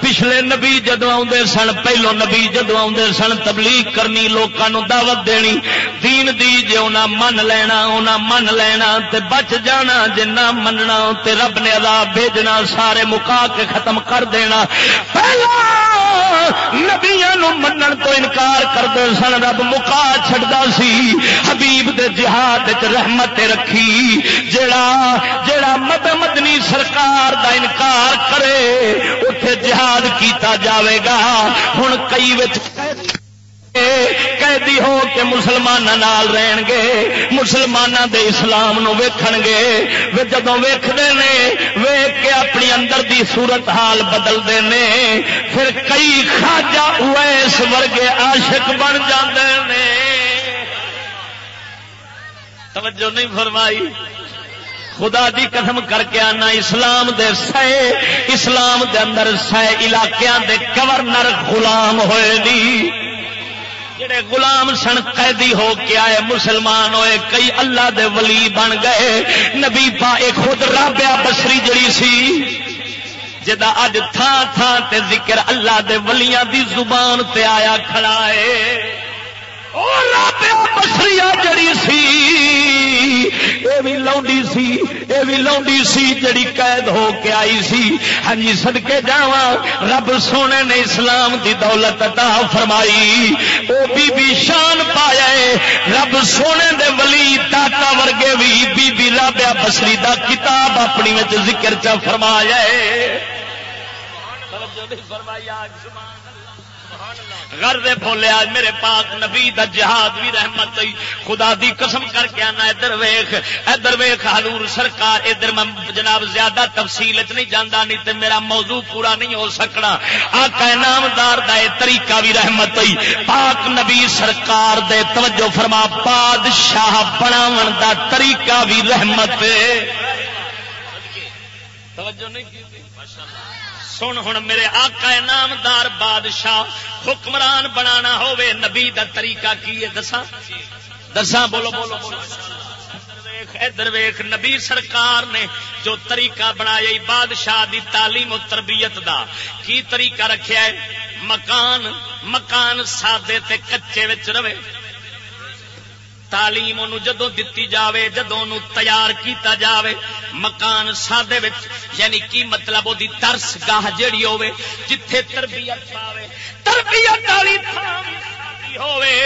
پچھلے نبی جدو آدھے سن، پہلو نبی جدو آدھے سن، تبلیغ کرنی لوگوں دعوت دینی۔ دین دی جے انہاں من لینا انہاں من لینا تے بچ جانا، جے نہ مننا تے رب نے عذاب بھیجنا، سارے مکا کے ختم کر دینا۔ پہلا! نبیا منن تو انکار کرتے سن، رب مکا چڑتا سی۔ حبیب دے جہاد رحمت رکھی۔ جڑا جڑا مد مدنی سرکار دا انکار کرے اتے جہاد کیتا جاوے گا۔ ہوں کئی قیدی ہو کے مسلمانوں رہن گے مسلمانوں دے اسلام نو ویکھن گے وے جدوں ویکھدے نے، ویکھ کے اپنی اندر دی صورت حال بدلتے نے۔ پھر کئی خاجا اویس ورگے عاشق بن جاندے نے۔ توجہ نہیں فرمائی؟ خدا دی قسم کر کے آنا، اسلام دے سے اسلام دے اندر سے علاقیاں دے گورنر غلام ہوئے نی۔ جڑے غلام سن قیدی ہو کے آئے، مسلمان ہوئے، کئی اللہ دے ولی بن گئے۔ نبی پا ایک خود رابعہ بسری جڑی سی، جدا اج تھان تھان تے ذکر اللہ دے ولیاں دی زبان تے آیا کھڑا ہے۔ بسری جڑی سی یہ بھی لاؤنڈی سی یہ بھی لاؤنڈی سی جڑی قید ہو کے آئی سی۔ ہاں جی سدکے جا رب سونے نے اسلام دی دولت عطا فرمائی۔ وہ بی بی شان پایا رب سونے دے ولی داتا ورگے بھی بی بی رابعہ بسری دا کتاب اپنی ذکر چا فرمایا فرمایا گھر دے بولے آج میرے پاک نبی دا جہاد بھی رحمت ہوئی۔ خدا دی قسم کر کے آنا ادھر ویخ ادھر ویخ حضور سرکار، ادھر میں جناب زیادہ تفصیل چ نہیں جانا نہیں تے میرا موضوع پورا نہیں ہو سکنا۔ آقا نامدار دا اے طریقہ بھی رحمت ہوئی۔ پاک نبی سرکار دے توجہ فرما، بادشاہ بناون دا طریقہ بھی رحمت۔ توجہ نہیں کی سن ہوں میرے آقا نامدار بادشاہ حکمران بنانا ہوے نبی دا طریقہ کی ہے؟ دسا دسا بولو بولو بولو۔ ادھر ویخ نبی سرکار نے جو طریقہ بنایا بادشاہ دی تعلیم و تربیت دا، کی طریقہ رکھیا ہے؟ مکان مکان سادے تے کچے وچ رہے۔ تعلیم انہوں جدو دتی جاوے جدو تیار کیتا جاوے، مکان سادے وچ یعنی کی مطلب وہ ترس گاہ جیڑی ہوے جتھے تربیت پاوے۔ تربیت والی ہوے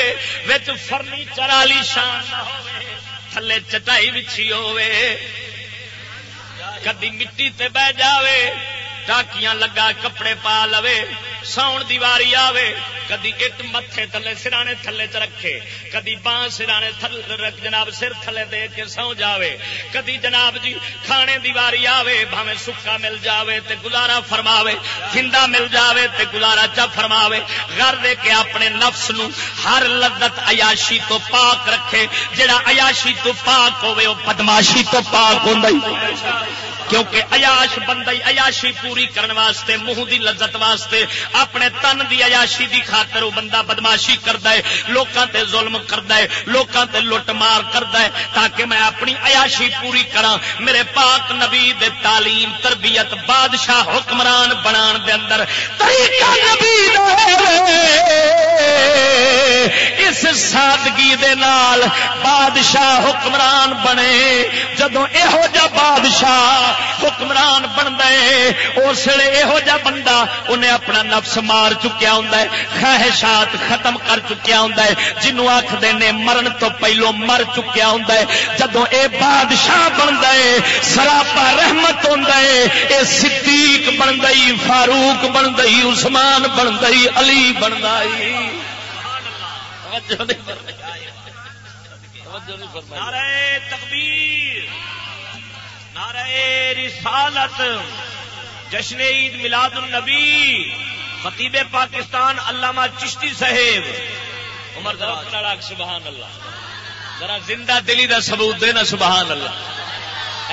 وچ فرنیچر والی شان نہ ہوے تھلے چٹائی بچھی ہوے کدی مٹی تے بہ جاوے ٹاکیاں لگا کپڑے پا لوے ساؤن دیواری آوے کدی اٹ متے تھلے سرانے تھلے چ رکھے کدی بان سرانے جناب سر تھلے دے کے سو جاوے کدی جناب جی کھانے دیواری آوے بھاوے سکا مل جاوے تے گزارا فرماوے زندہ مل جاوے تے گزارا چا فرماوے گھر دے کے اپنے نفس نو ہر لذت عیاشی تو پاک رکھے جڑا عیاشی تو پاک ہوے وہ بدماشی تو پاک ہوندا کیونکہ عیاش بندہ عیاشی پوری پوری کرن واسطے، منہ دی لذت واسطے، اپنے تن دی عیاشی دی خاطر وہ بندہ بدماشی کرتا ہے، لوکاں تے ظلم کرتا ہے، لوکاں تے لٹ مار کرتا ہے، تاکہ میں اپنی عیاشی پوری کرا میرے پاک نبی دے تعلیم، تربیت، بادشاہ حکمران بنان دے اندر، طریقہ نبی دے سادگی دے نال بادشاہ حکمران بنے۔ جدو یہو جا بادشاہ حکمران بن دے اس لیے یہو جا بندہ انہیں اپنا نفس مار چکیا ہوں خواہشات ختم کر چکیا ہوں جنوں آخر نے مرن تو پہلو مر چکیا ہوں جدو اے بادشاہ بن دے سراپا رحمت ہوں اے صدیق بن گئی فاروق بن گئی عثمان بن گئی علی بن گئی تقبیر نعرہ رسالت جشن عید میلاد النبی خطیب پاکستان علامہ چشتی صاحب۔ عمر سبحان اللہ۔ ذرا زندہ دلی دا ثبوت دینا سبحان اللہ۔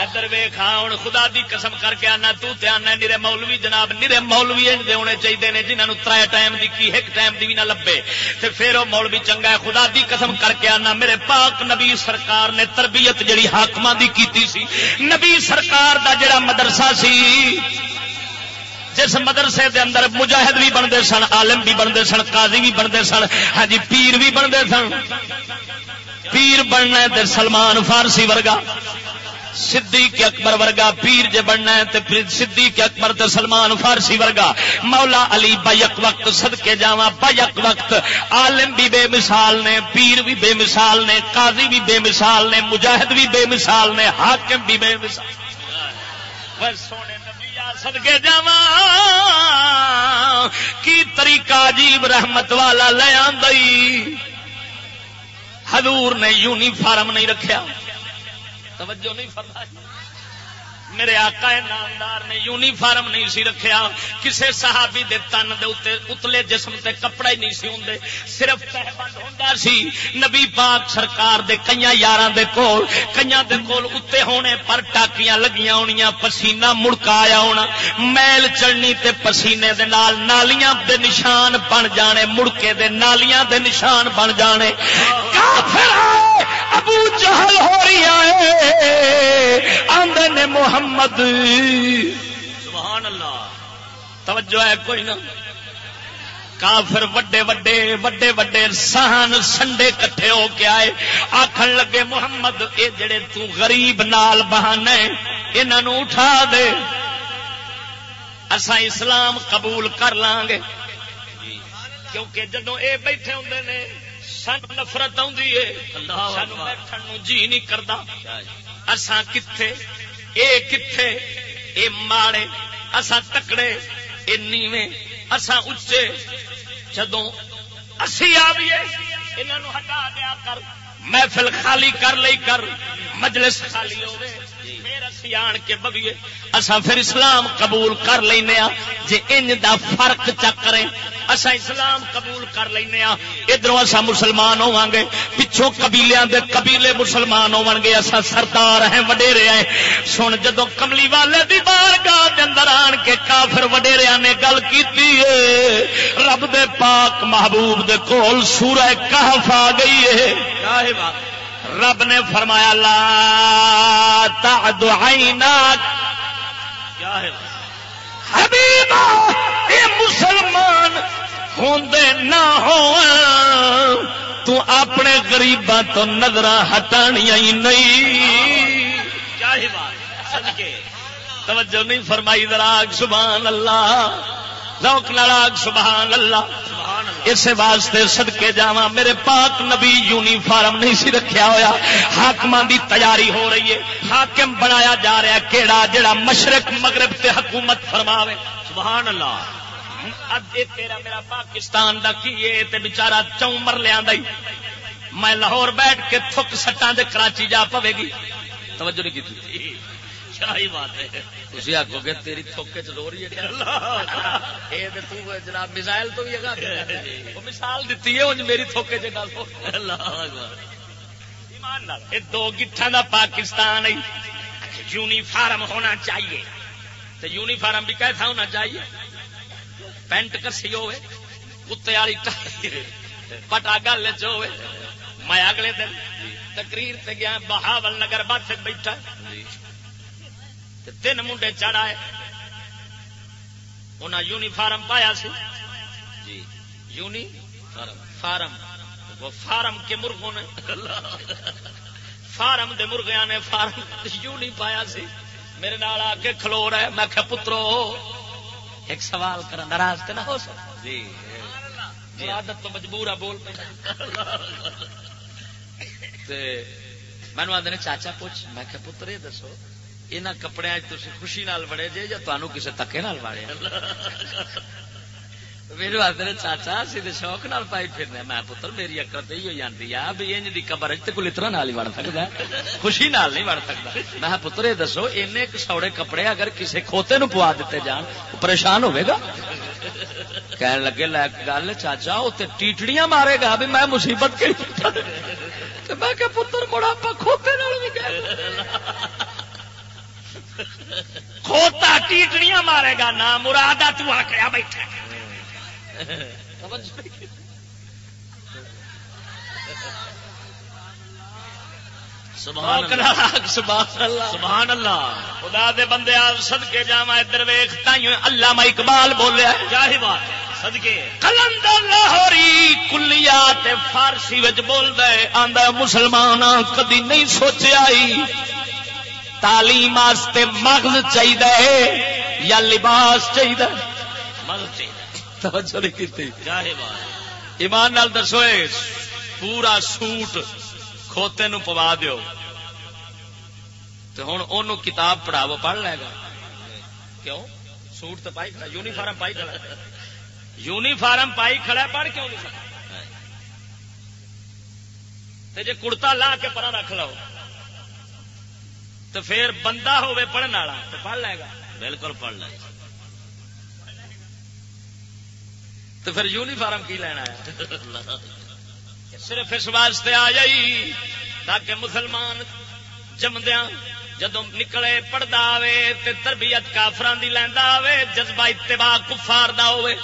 ادھر ویخ ہاں ہوں خدا دی قسم کر کے آنا، تو تے آنا مولوی جناب نیرے مولوی ہونے چاہیے نے جنہوں تر ٹائم دی کی ایک ٹائم دی بھی نہ لبے۔ تے پھر وہ مولوی چنگا ہے، خدا دی قسم کر کے آنا۔ میرے پاک نبی سرکار نے تربیت جڑی حاکم دی کیتی سی، نبی سرکار دا جڑا مدرسہ سی، جس مدرسے دے اندر مجاہد بھی بنتے سن، عالم بھی بنتے سن، قاضی بھی بنتے سن ہاں جی پیر بھی بنتے سن۔ پیر بننا تے سلمان فارسی ورگا۔ صدیق اکبر ورگا پیر جے بننا ہے تے پھر صدیق اکبر تے سلمان فارسی ورگا۔ مولا علی بیک وقت صدقے جاواں، بیک وقت۔ عالم بھی بے مثال نے، پیر بھی بے مثال نے، قاضی بھی بے مثال نے، مجاہد بھی بے مثال نے، حاکم بھی بے مثال سونے سدگے کی طریقہ عجیب رحمت والا لے آئی حضور نے یونیفارم نہیں رکھیا۔ توجہ نہیں فرمائی۔ میرے آقا نامدار نے یونیفارم نہیں سی رکھیا۔ کسے صحابی دے تن دے اتے اتلے جسم تے کپڑا ہی نہیں سی ہوندے۔ صرف تہبند ہوندا سی۔ نبی پاک سرکار دے کئیاں یاراں دے کول، کئیاں دے کول اتے ہونے پر ٹاکیاں لگیاں ہونیاں، پسینہ مڑکا آیا ہونا۔ میل چڑنی تے پسینے دے نال نالیاں دے نشان بن جانے، مڑکے دے نالیاں دے نشان بن جانے۔ کافر آئے! ابو جہل ہو رہی ہے آندے نے محمد۔ سبحان اللہ۔ توجہ ہے کوئی نہ۔ کافر وڈے وڈے وڈے وڈے سہن سنڈے کٹھے ہو کے آئے۔ آخر لگے محمد، اے جڑے تو غریب نال بہانے انہوں اٹھا دے۔ اسا اسلام قبول کر لیں گے کیونکہ جدو اے بیٹھے ہوں نے سن نفرت جی نہیں کرتا اسان کتنے اے کتنے اے ماڑے اسان تکڑے اے نیویں اسان اچے جدو اسی آئیے انہوں ہٹا دیا کر محفل خالی کر لئی کر مجلس خالی ہوئے جی۔ پھر اسی آن کے بگیے اصا پھر اسلام قبول کر لینا جی ان دا فرق چکرے اصا اسلام قبول کر لینا ادھر اصا مسلمان ہوا گے، پچھوں قبیلیاں دے قبیلے مسلمان ہو گے۔ اصا سردار ہیں، وڈیرے ہیں۔ سن جدو کملی والے دی بار گاہ اندر آن کے کافر وڈیریا نے گل کی رب دے پاک محبوب دے کول سورہ کہف آ گئی ہے۔ رب نے فرمایا، لا تعد عیناک۔ حبیبا، اے مسلمان، ہوندے نہ ہو تو اپنے غریباں تو نظر ہٹانیاں ہی نہیں۔ توجہ نہیں فرمائی دراگ سبحان اللہ۔ روک ناراگ سبحان اللہ۔ اس واسطے سدکے جا میرے پاک نبی یونیفارم نہیں سی رکھیا ہویا۔ حاکم دی تیاری ہو رہی ہے۔ حاکم بنایا جا رہا کیڑا جڑا مشرق، مغرب تے حکومت فرماوے۔ سبحان اللہ اب تیرا میرا پاکستان دا کی تے بچارا چون مر لیا میں لاہور بیٹھ کے تھک سٹاں دے کراچی جا پوے گی۔ توجہ نہیں کی بات ہے؟ تھی آگو گے تیری تھوکے چلو رہی ہے جناب میزائل تو بھی مثال دیتی ہے میری تھوکے دو گٹھا دا پاکستان یونیفارم ہونا چاہیے۔ تو یونیفارم بھی کیسا ہونا چاہیے؟ پینٹ کسی ہوئے کتے والی پٹا گل چ میں اگلے دن تقریر سے گیا بہاول نگر بس بیٹھا۔ تین منڈے چڑھا ہے انہیں یونیفارم پایا سی۔ جی۔ Uniform. وہ فارم کے مرغوں نے۔ فارم دے مرغیا نے فارم یونی پایا سی۔ میرے نال آ کے کھلو رہا ہے۔ میں کہ پترو ایک سوال کر ناراض نہ ہو سکتا۔ جی۔ جی۔ عادت تو مجبور ہے بول۔ مینو آدھے چاچا پوچھ۔ میں کہ پتر یہ دسو۔ یہاں کپڑے خوشی نال بڑے جے یا تمہیں کسی تکے نال بڑے میرے آدھے چاچا اسی شوق نال پائی پھرنے میں پتر میری اکل تو ہی ہو جاتی ہے بھی انج کی قبر کوئی اتنا نال ہی بڑھ سکتا خوشی نال نہیں بڑھ سکتا میں پتر یہ دسو این سوڑے کپڑے اگر کسی کھوتے نو پوا دیتے جان پریشان ہوے گا کہنے لگے گل چاچا وہ ٹیٹڑیاں مارے گا بھی میں مصیبت کہ میں پتر مڑا کھوتے نال بھی کھوتا ٹیٹڑیاں مارے گا نہ مرادہ تو آ بیٹھا سبحان اللہ۔ خدا دے بندے سدکے جا ادھر ویخ اللہ میں اقبال بولیا سدکے کلندر لاہوری کلیا فارسی بول دے آدھا مسلمان کدی نہیں سوچیا تعلیم مغز چاہیے یا لباس چاہیے مغز ایمان نال دسو پورا سوٹ کھوتے نو پوا دیو۔ ہوں ان کتاب پڑھاو پڑھ لے گا۔ کیوں؟ سوٹ تو پائی کھڑا یونیفارم پائی کھڑا۔ یونیفارم پائی کھڑا پڑھ کیوں نہیں جی کڑتا لا کے پرا رکھ لو تو پھر بندہ ہوے پڑھنے والا، تو پڑھ لے گا۔ بالکل پڑھ لے۔ گا تو پھر یونیفارم کی لینا ہے؟ صرف اس واسطے آ جائی تاکہ مسلمان جمدیا جدو نکلے پڑھتا آئے تو تربیت کافران دی لینا آئے جذبہ اتباع کفار دا ہوئے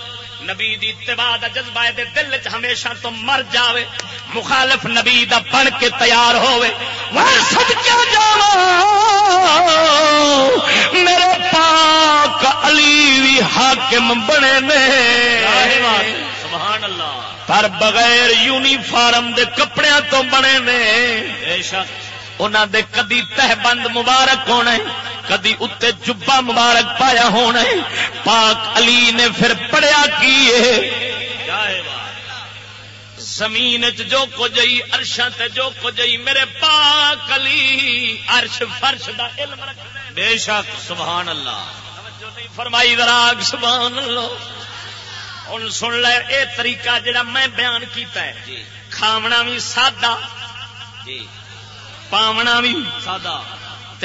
نبی دی اتباع دا جذبہ دے دل چ ہمیشہ تو مر جاوے مخالف نبی دا پڑھ کے تیار ہوئے میرے پاک علی بھی حاکم بنے نے۔ سبحان اللہ۔ پر بغیر یونیفارم دے کپڑے تو بنے نے۔ انہوں دے کدی تہ بند مبارک ہونے۔ کدی اتنے جبا مبارک پایا ہونا پاک علی نے پھر پڑھیا کی زمین جو کچھ ارشا جو کچھ میرے پاک علی ارش فرش دا علم رکھ بے شک سبحان اللہ۔ فرمائی دراگ سبحان اللہ۔ ہوں سن لے اے طریقہ جڑا میں بیان کیتا ہے۔ جی۔ کھاونا بھی سادہ جی۔ پاونا بھی سادہ۔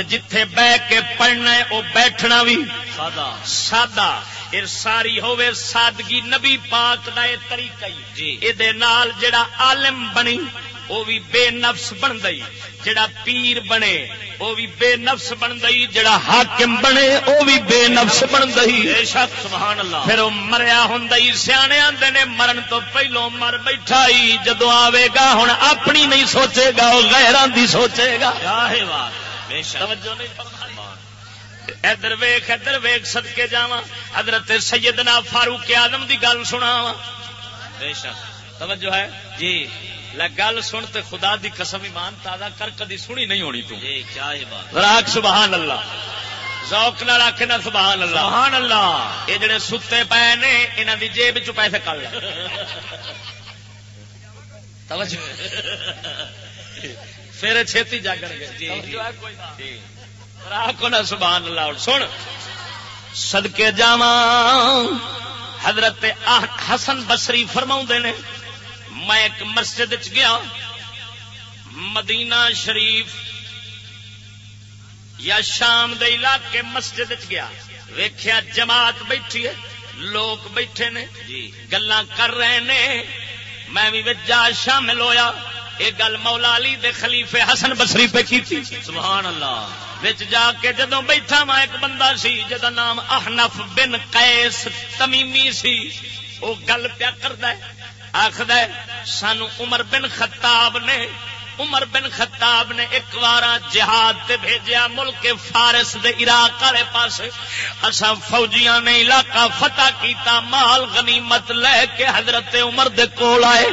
جتھے بہ کے پڑھنا ہے وہ بیٹھنا بھی سادہ۔ سادہ۔ ساری ہوے سادگی نبی پاک دا یہ طریقہ جی۔ یہ نال جڑا عالم بنی وہ بھی بے نفس بن گئی۔ جڑا پیر بنے وہ بھی بے نفس بن گئی۔ جڑا حاکم بنے وہ بھی بے نفس بن گئی۔ سبحان اللہ۔ پھر وہ مریا ہوں سیانے آتے نے مرن تو پہلو مر بیٹھا ہی۔ جدو آئے گا ہوں اپنی نہیں سوچے گا وہ غیران دی سوچے گا۔ توجہ نہیں فرمائی۔ ادھر ویخ ادھر ویخ سدکے جا حضرت سیدنا فاروق آدم دی گل سنا بے شک توجہ ہے؟ جی۔ گل سن تے خدا دی قسم ایمان تازہ کر کدی سنی نہیں ہونی تو۔ جی کیا ہے بات۔ راک سبحان اللہ۔ ذوق نال آخ نا سبحان اللہ۔ سبحان اللہ۔ یہ جڑے ستے پے نے انہاں دی جیب چ پیسے کر لے۔ توجہ پھر چھتی جاگن گے۔ جی، جی۔ راک نا سبحان اللہ۔ سن صدقے جاواں۔ حضرت حسن بصری فرماؤں نے میں ایک مسجد چ گیا مدینہ شریف یا شام دے علاقے مسجد چ گیا۔ ویخیا جماعت بیٹھی ہے لوگ بیٹھے نے جی۔ گلا کر رہے نے۔ میں بھی جا شامل ہویا۔ یہ گل مولا علی دے خلیفے حسن بصری پہ کی تھی سبحان اللہ۔ وچ جا کے جدو بیٹھا ماں ایک بندہ سی جدا نام احنف بن قیس تمیمی سی۔ وہ گل پیا کرد آخد سانو عمر بن خطاب نے عمر بن خطاب نے ایک بار جہاد تے بھیجیا، ملک فارس دے عراق والے پاس اسا فوجیاں نے علاقہ فتح کیتا، مال غنیمت لے کے حضرت عمر دے کول آئے۔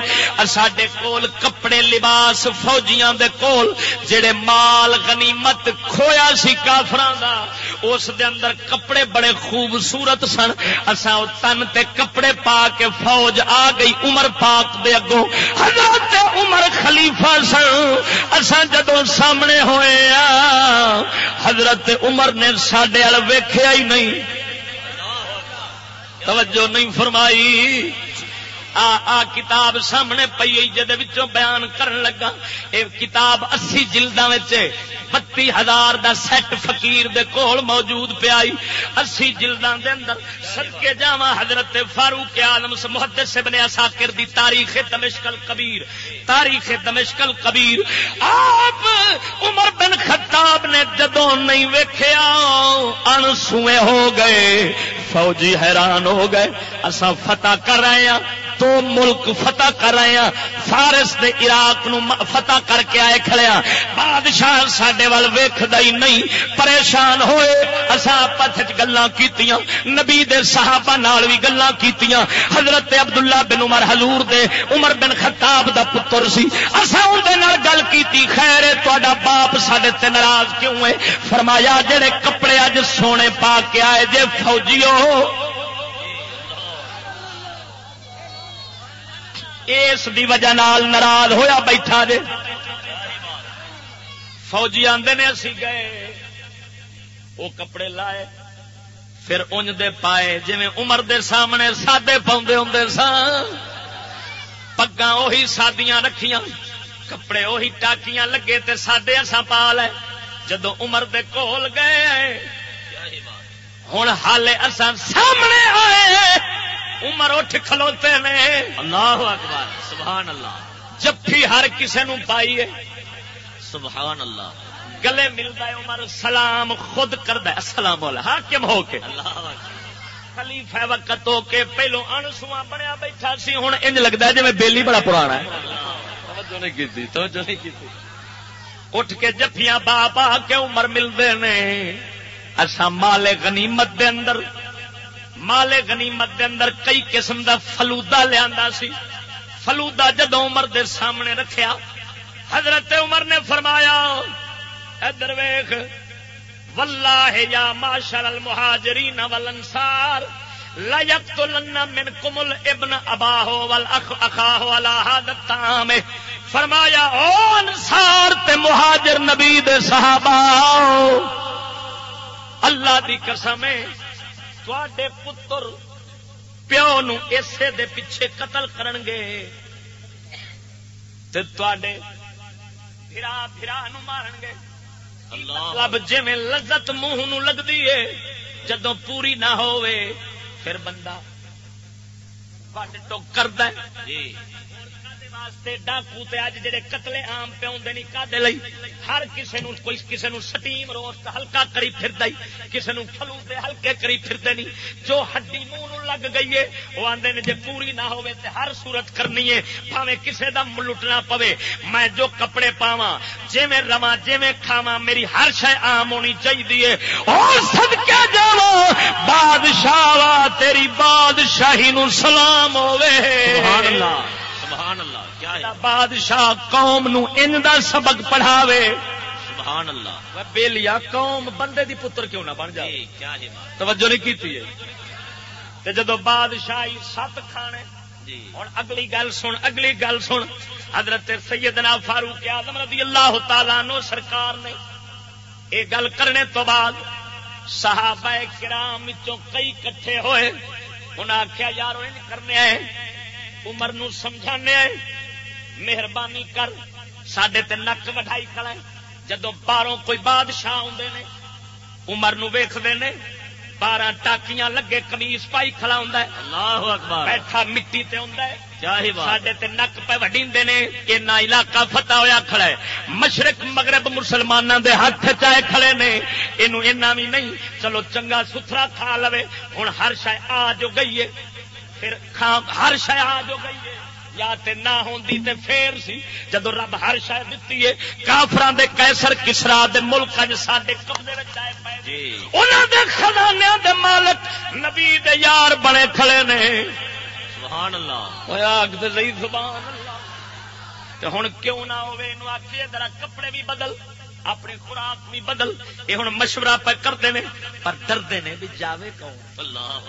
ساڈے کول کپڑے، لباس فوجیاں دے کول۔ جڑے مال غنیمت کھویا سی کافراں دا، اس دے اندر کپڑے بڑے خوبصورت سن۔ اسا او تن تے کپڑے پا کے فوج آ گئی، عمر پاک دے اگوں۔ حضرت عمر خلیفہ سن۔ اساں جدوں سامنے ہوئے آ، حضرت عمر نے سڈے ویخیا ہی نہیں۔ توجہ نہیں فرمائی۔ آ آ کتاب سامنے پی جہد بیان کرن لگا۔ اے کتاب اسی جلداں بتی ہزار دا سیٹ فقیر دے کول موجود پیائی اسی جلداں دے اندر صدقے جاواں حضرت فاروق عالم سے محدث ابن اساکر دی تاریخ دمشق الکبیر تاریخ دمشق الکبیر آپ عمر بن خطاب نے جدوں نہیں ویکھیا ان سوئے ہو گئے، فوجی حیران ہو گئے۔ اسا فتح کر رہے ہیں تو ملک فتح کر رہے ہیں۔ فارس دے عراق نو فتح کر کے آئے کھڑے ہیں۔ بادشاہ سڈے وال ویکھدا ہی نہیں۔ پریشان ہوئے۔ اسا آپس گلاں کیتیاں۔ نبی دے صحابہ نال بھی گلاں کیتیاں۔ حضرت عبداللہ بن عمر حضور دے، عمر بن خطاب دا پتر سی۔ اسا اون دے نال گل کیتی، خیر ہے تہاڈا باپ ساڈے تے ناراض کیوں ہے؟ فرمایا، جڑے کپڑے اج سونے پا کے آئے، جے فوجیو اس دی وجہ نال ناراض ہویا بیٹھا جے۔ فوجی آندے نے اسی گئے۔ وہ کپڑے لائے۔ پھر انج دے پائے۔ جی عمر دے سامنے سادے پاؤندے ہوں سن پگاں اوہی سادیاں رکھیاں۔ کپڑے اوہی ٹاکیاں لگے تے سادے اساں پا لے۔ جدو عمر دے کول گئے۔ ہوں حالے اساں سامنے آئے۔ عمر اٹھ کھلوتے نے۔ اللہ اکبر سبحان اللہ۔ جفی ہر کسے نو پائی ہے۔ سبحان اللہ۔ گلے ملتا ہے عمر سلام خود کرد السلام علیکم۔ حاکم ہو کے۔ اللہ خلیفہ وقت ہو کے پہلو انسوا بنیا بیٹھا سی ہوں انج لگتا ہے جی بیلی بڑا پرانا ہے۔ توجہ نہیں کیتی توجہ نہیں کیتی اٹھ کے جفیاں پا پا کے عمر ملتے نے۔ اسا مال غنیمت دے اندر مال غنیمت دے اندر کئی قسم دا فلودا لیا سی۔ فلودا جدو عمر دے سامنے رکھیا، حضرت عمر نے فرمایا ادھر ویخ واللہ یا معاشر المہاجرین والانصار، لا یقتلن منکم الابن اباہ والاخ اخاہ علی هذا الطعام۔ فرمایا، او انصار تے مہاجر نبی دے صحابہ، اللہ دی قسم ہے تواڈے پتر پیو نو اسے دے پیچھے قتل کرن گے تے تواڈے پھرا پھرا نو مارن گے مطلب جی لذت منہ نو لگتی ہے جدو پوری نہ ہوئے پھر بندہ وڈ ٹوک کرد جی۔ واسطے ڈاکو تے اج جڑے قتل عام پہ ہوندے نہیں کادے لئی، ہر کسے نو کوئی کسے نو سٹیم روسٹ ہلکا کری پھردا ہی، کسے نو فلو تے ہلکے کری پھردے نہیں جو ہڈی منہ نو لگ گئی ہے، وہ آندے نے جے پوری نہ ہوے تے ہر صورت کرنی ہے، بھاویں کسے دا لٹنا پوے۔ میں جو کپڑے پاواں جویں رواں جویں کھاواں، میری ہر شے عام ہونی چاہیے او صدکے جاواں، بادشاہ وا تیری بادشاہی نو سلام ہوے سبحان اللہ سبحان اللہ کیا ہے بادشاہ قوم نو ان دا سبق پڑھاوے۔ سبحان اللہ بیلیا قوم بندے دی پتر کیوں نہ بن جائے؟ جی توجہ نہیں کیتی ہے۔ تے جدو بادشاہی سات کھانے جی۔ ہوں اگلی گل سن اگلی گل سن۔ حضرت سیدنا فاروق اعظم رضی اللہ تعالیٰ نو سرکار نے یہ گل کرنے تو بعد صحابہ کرام کئی کٹھے ہوئے۔ انہیں آخیا یار کرنے آئے۔ عمر نو سمجھانے آئے۔ مہربانی کر سڈے تے نک وڈائی ہے۔ جدو باہروں کوئی بادشاہ آدھے نے عمر نو ویختے نے بارہ ٹاکیاں لگے کمیس پائی کھڑا ہوں اللہ بیٹھا مٹی تے ہوں سڈے تے نک پہ وڈی نے اینا علاقہ فتح ہویا کھڑا ہے۔ مشرق مغرب مسلمانوں دے ہاتھ چائے کھڑے نے۔ اینو اینا بھی نہیں۔ چلو چنگا ستھرا کھا لوے۔ ہوں ہر شے آ جو گئی ہے۔ پھر ہر شے آ جو گئی ہے۔ یا تے نہ ہوندی تے پھر سی جدو رب ہر شے دتی ہے کافران دے کیسر کسرا دے ملک اج ساڈے قبضے وچ آئے پئے۔ جی۔ انہاں دے خزانے دے مالک نبی دے یار بنے کھڑے نے۔ سبحان اللہ۔ ہویا تے صحیح زبان۔ اللہ تے ہن کیوں نہ ہوے؟ اینو آکھیے ذرا کپڑے بھی بدل اپنی خوراک بھی بدل۔ یہ ہن مشورہ پہ کرتے نے پر ڈردے نے بھی جاوے کون؟ اللہ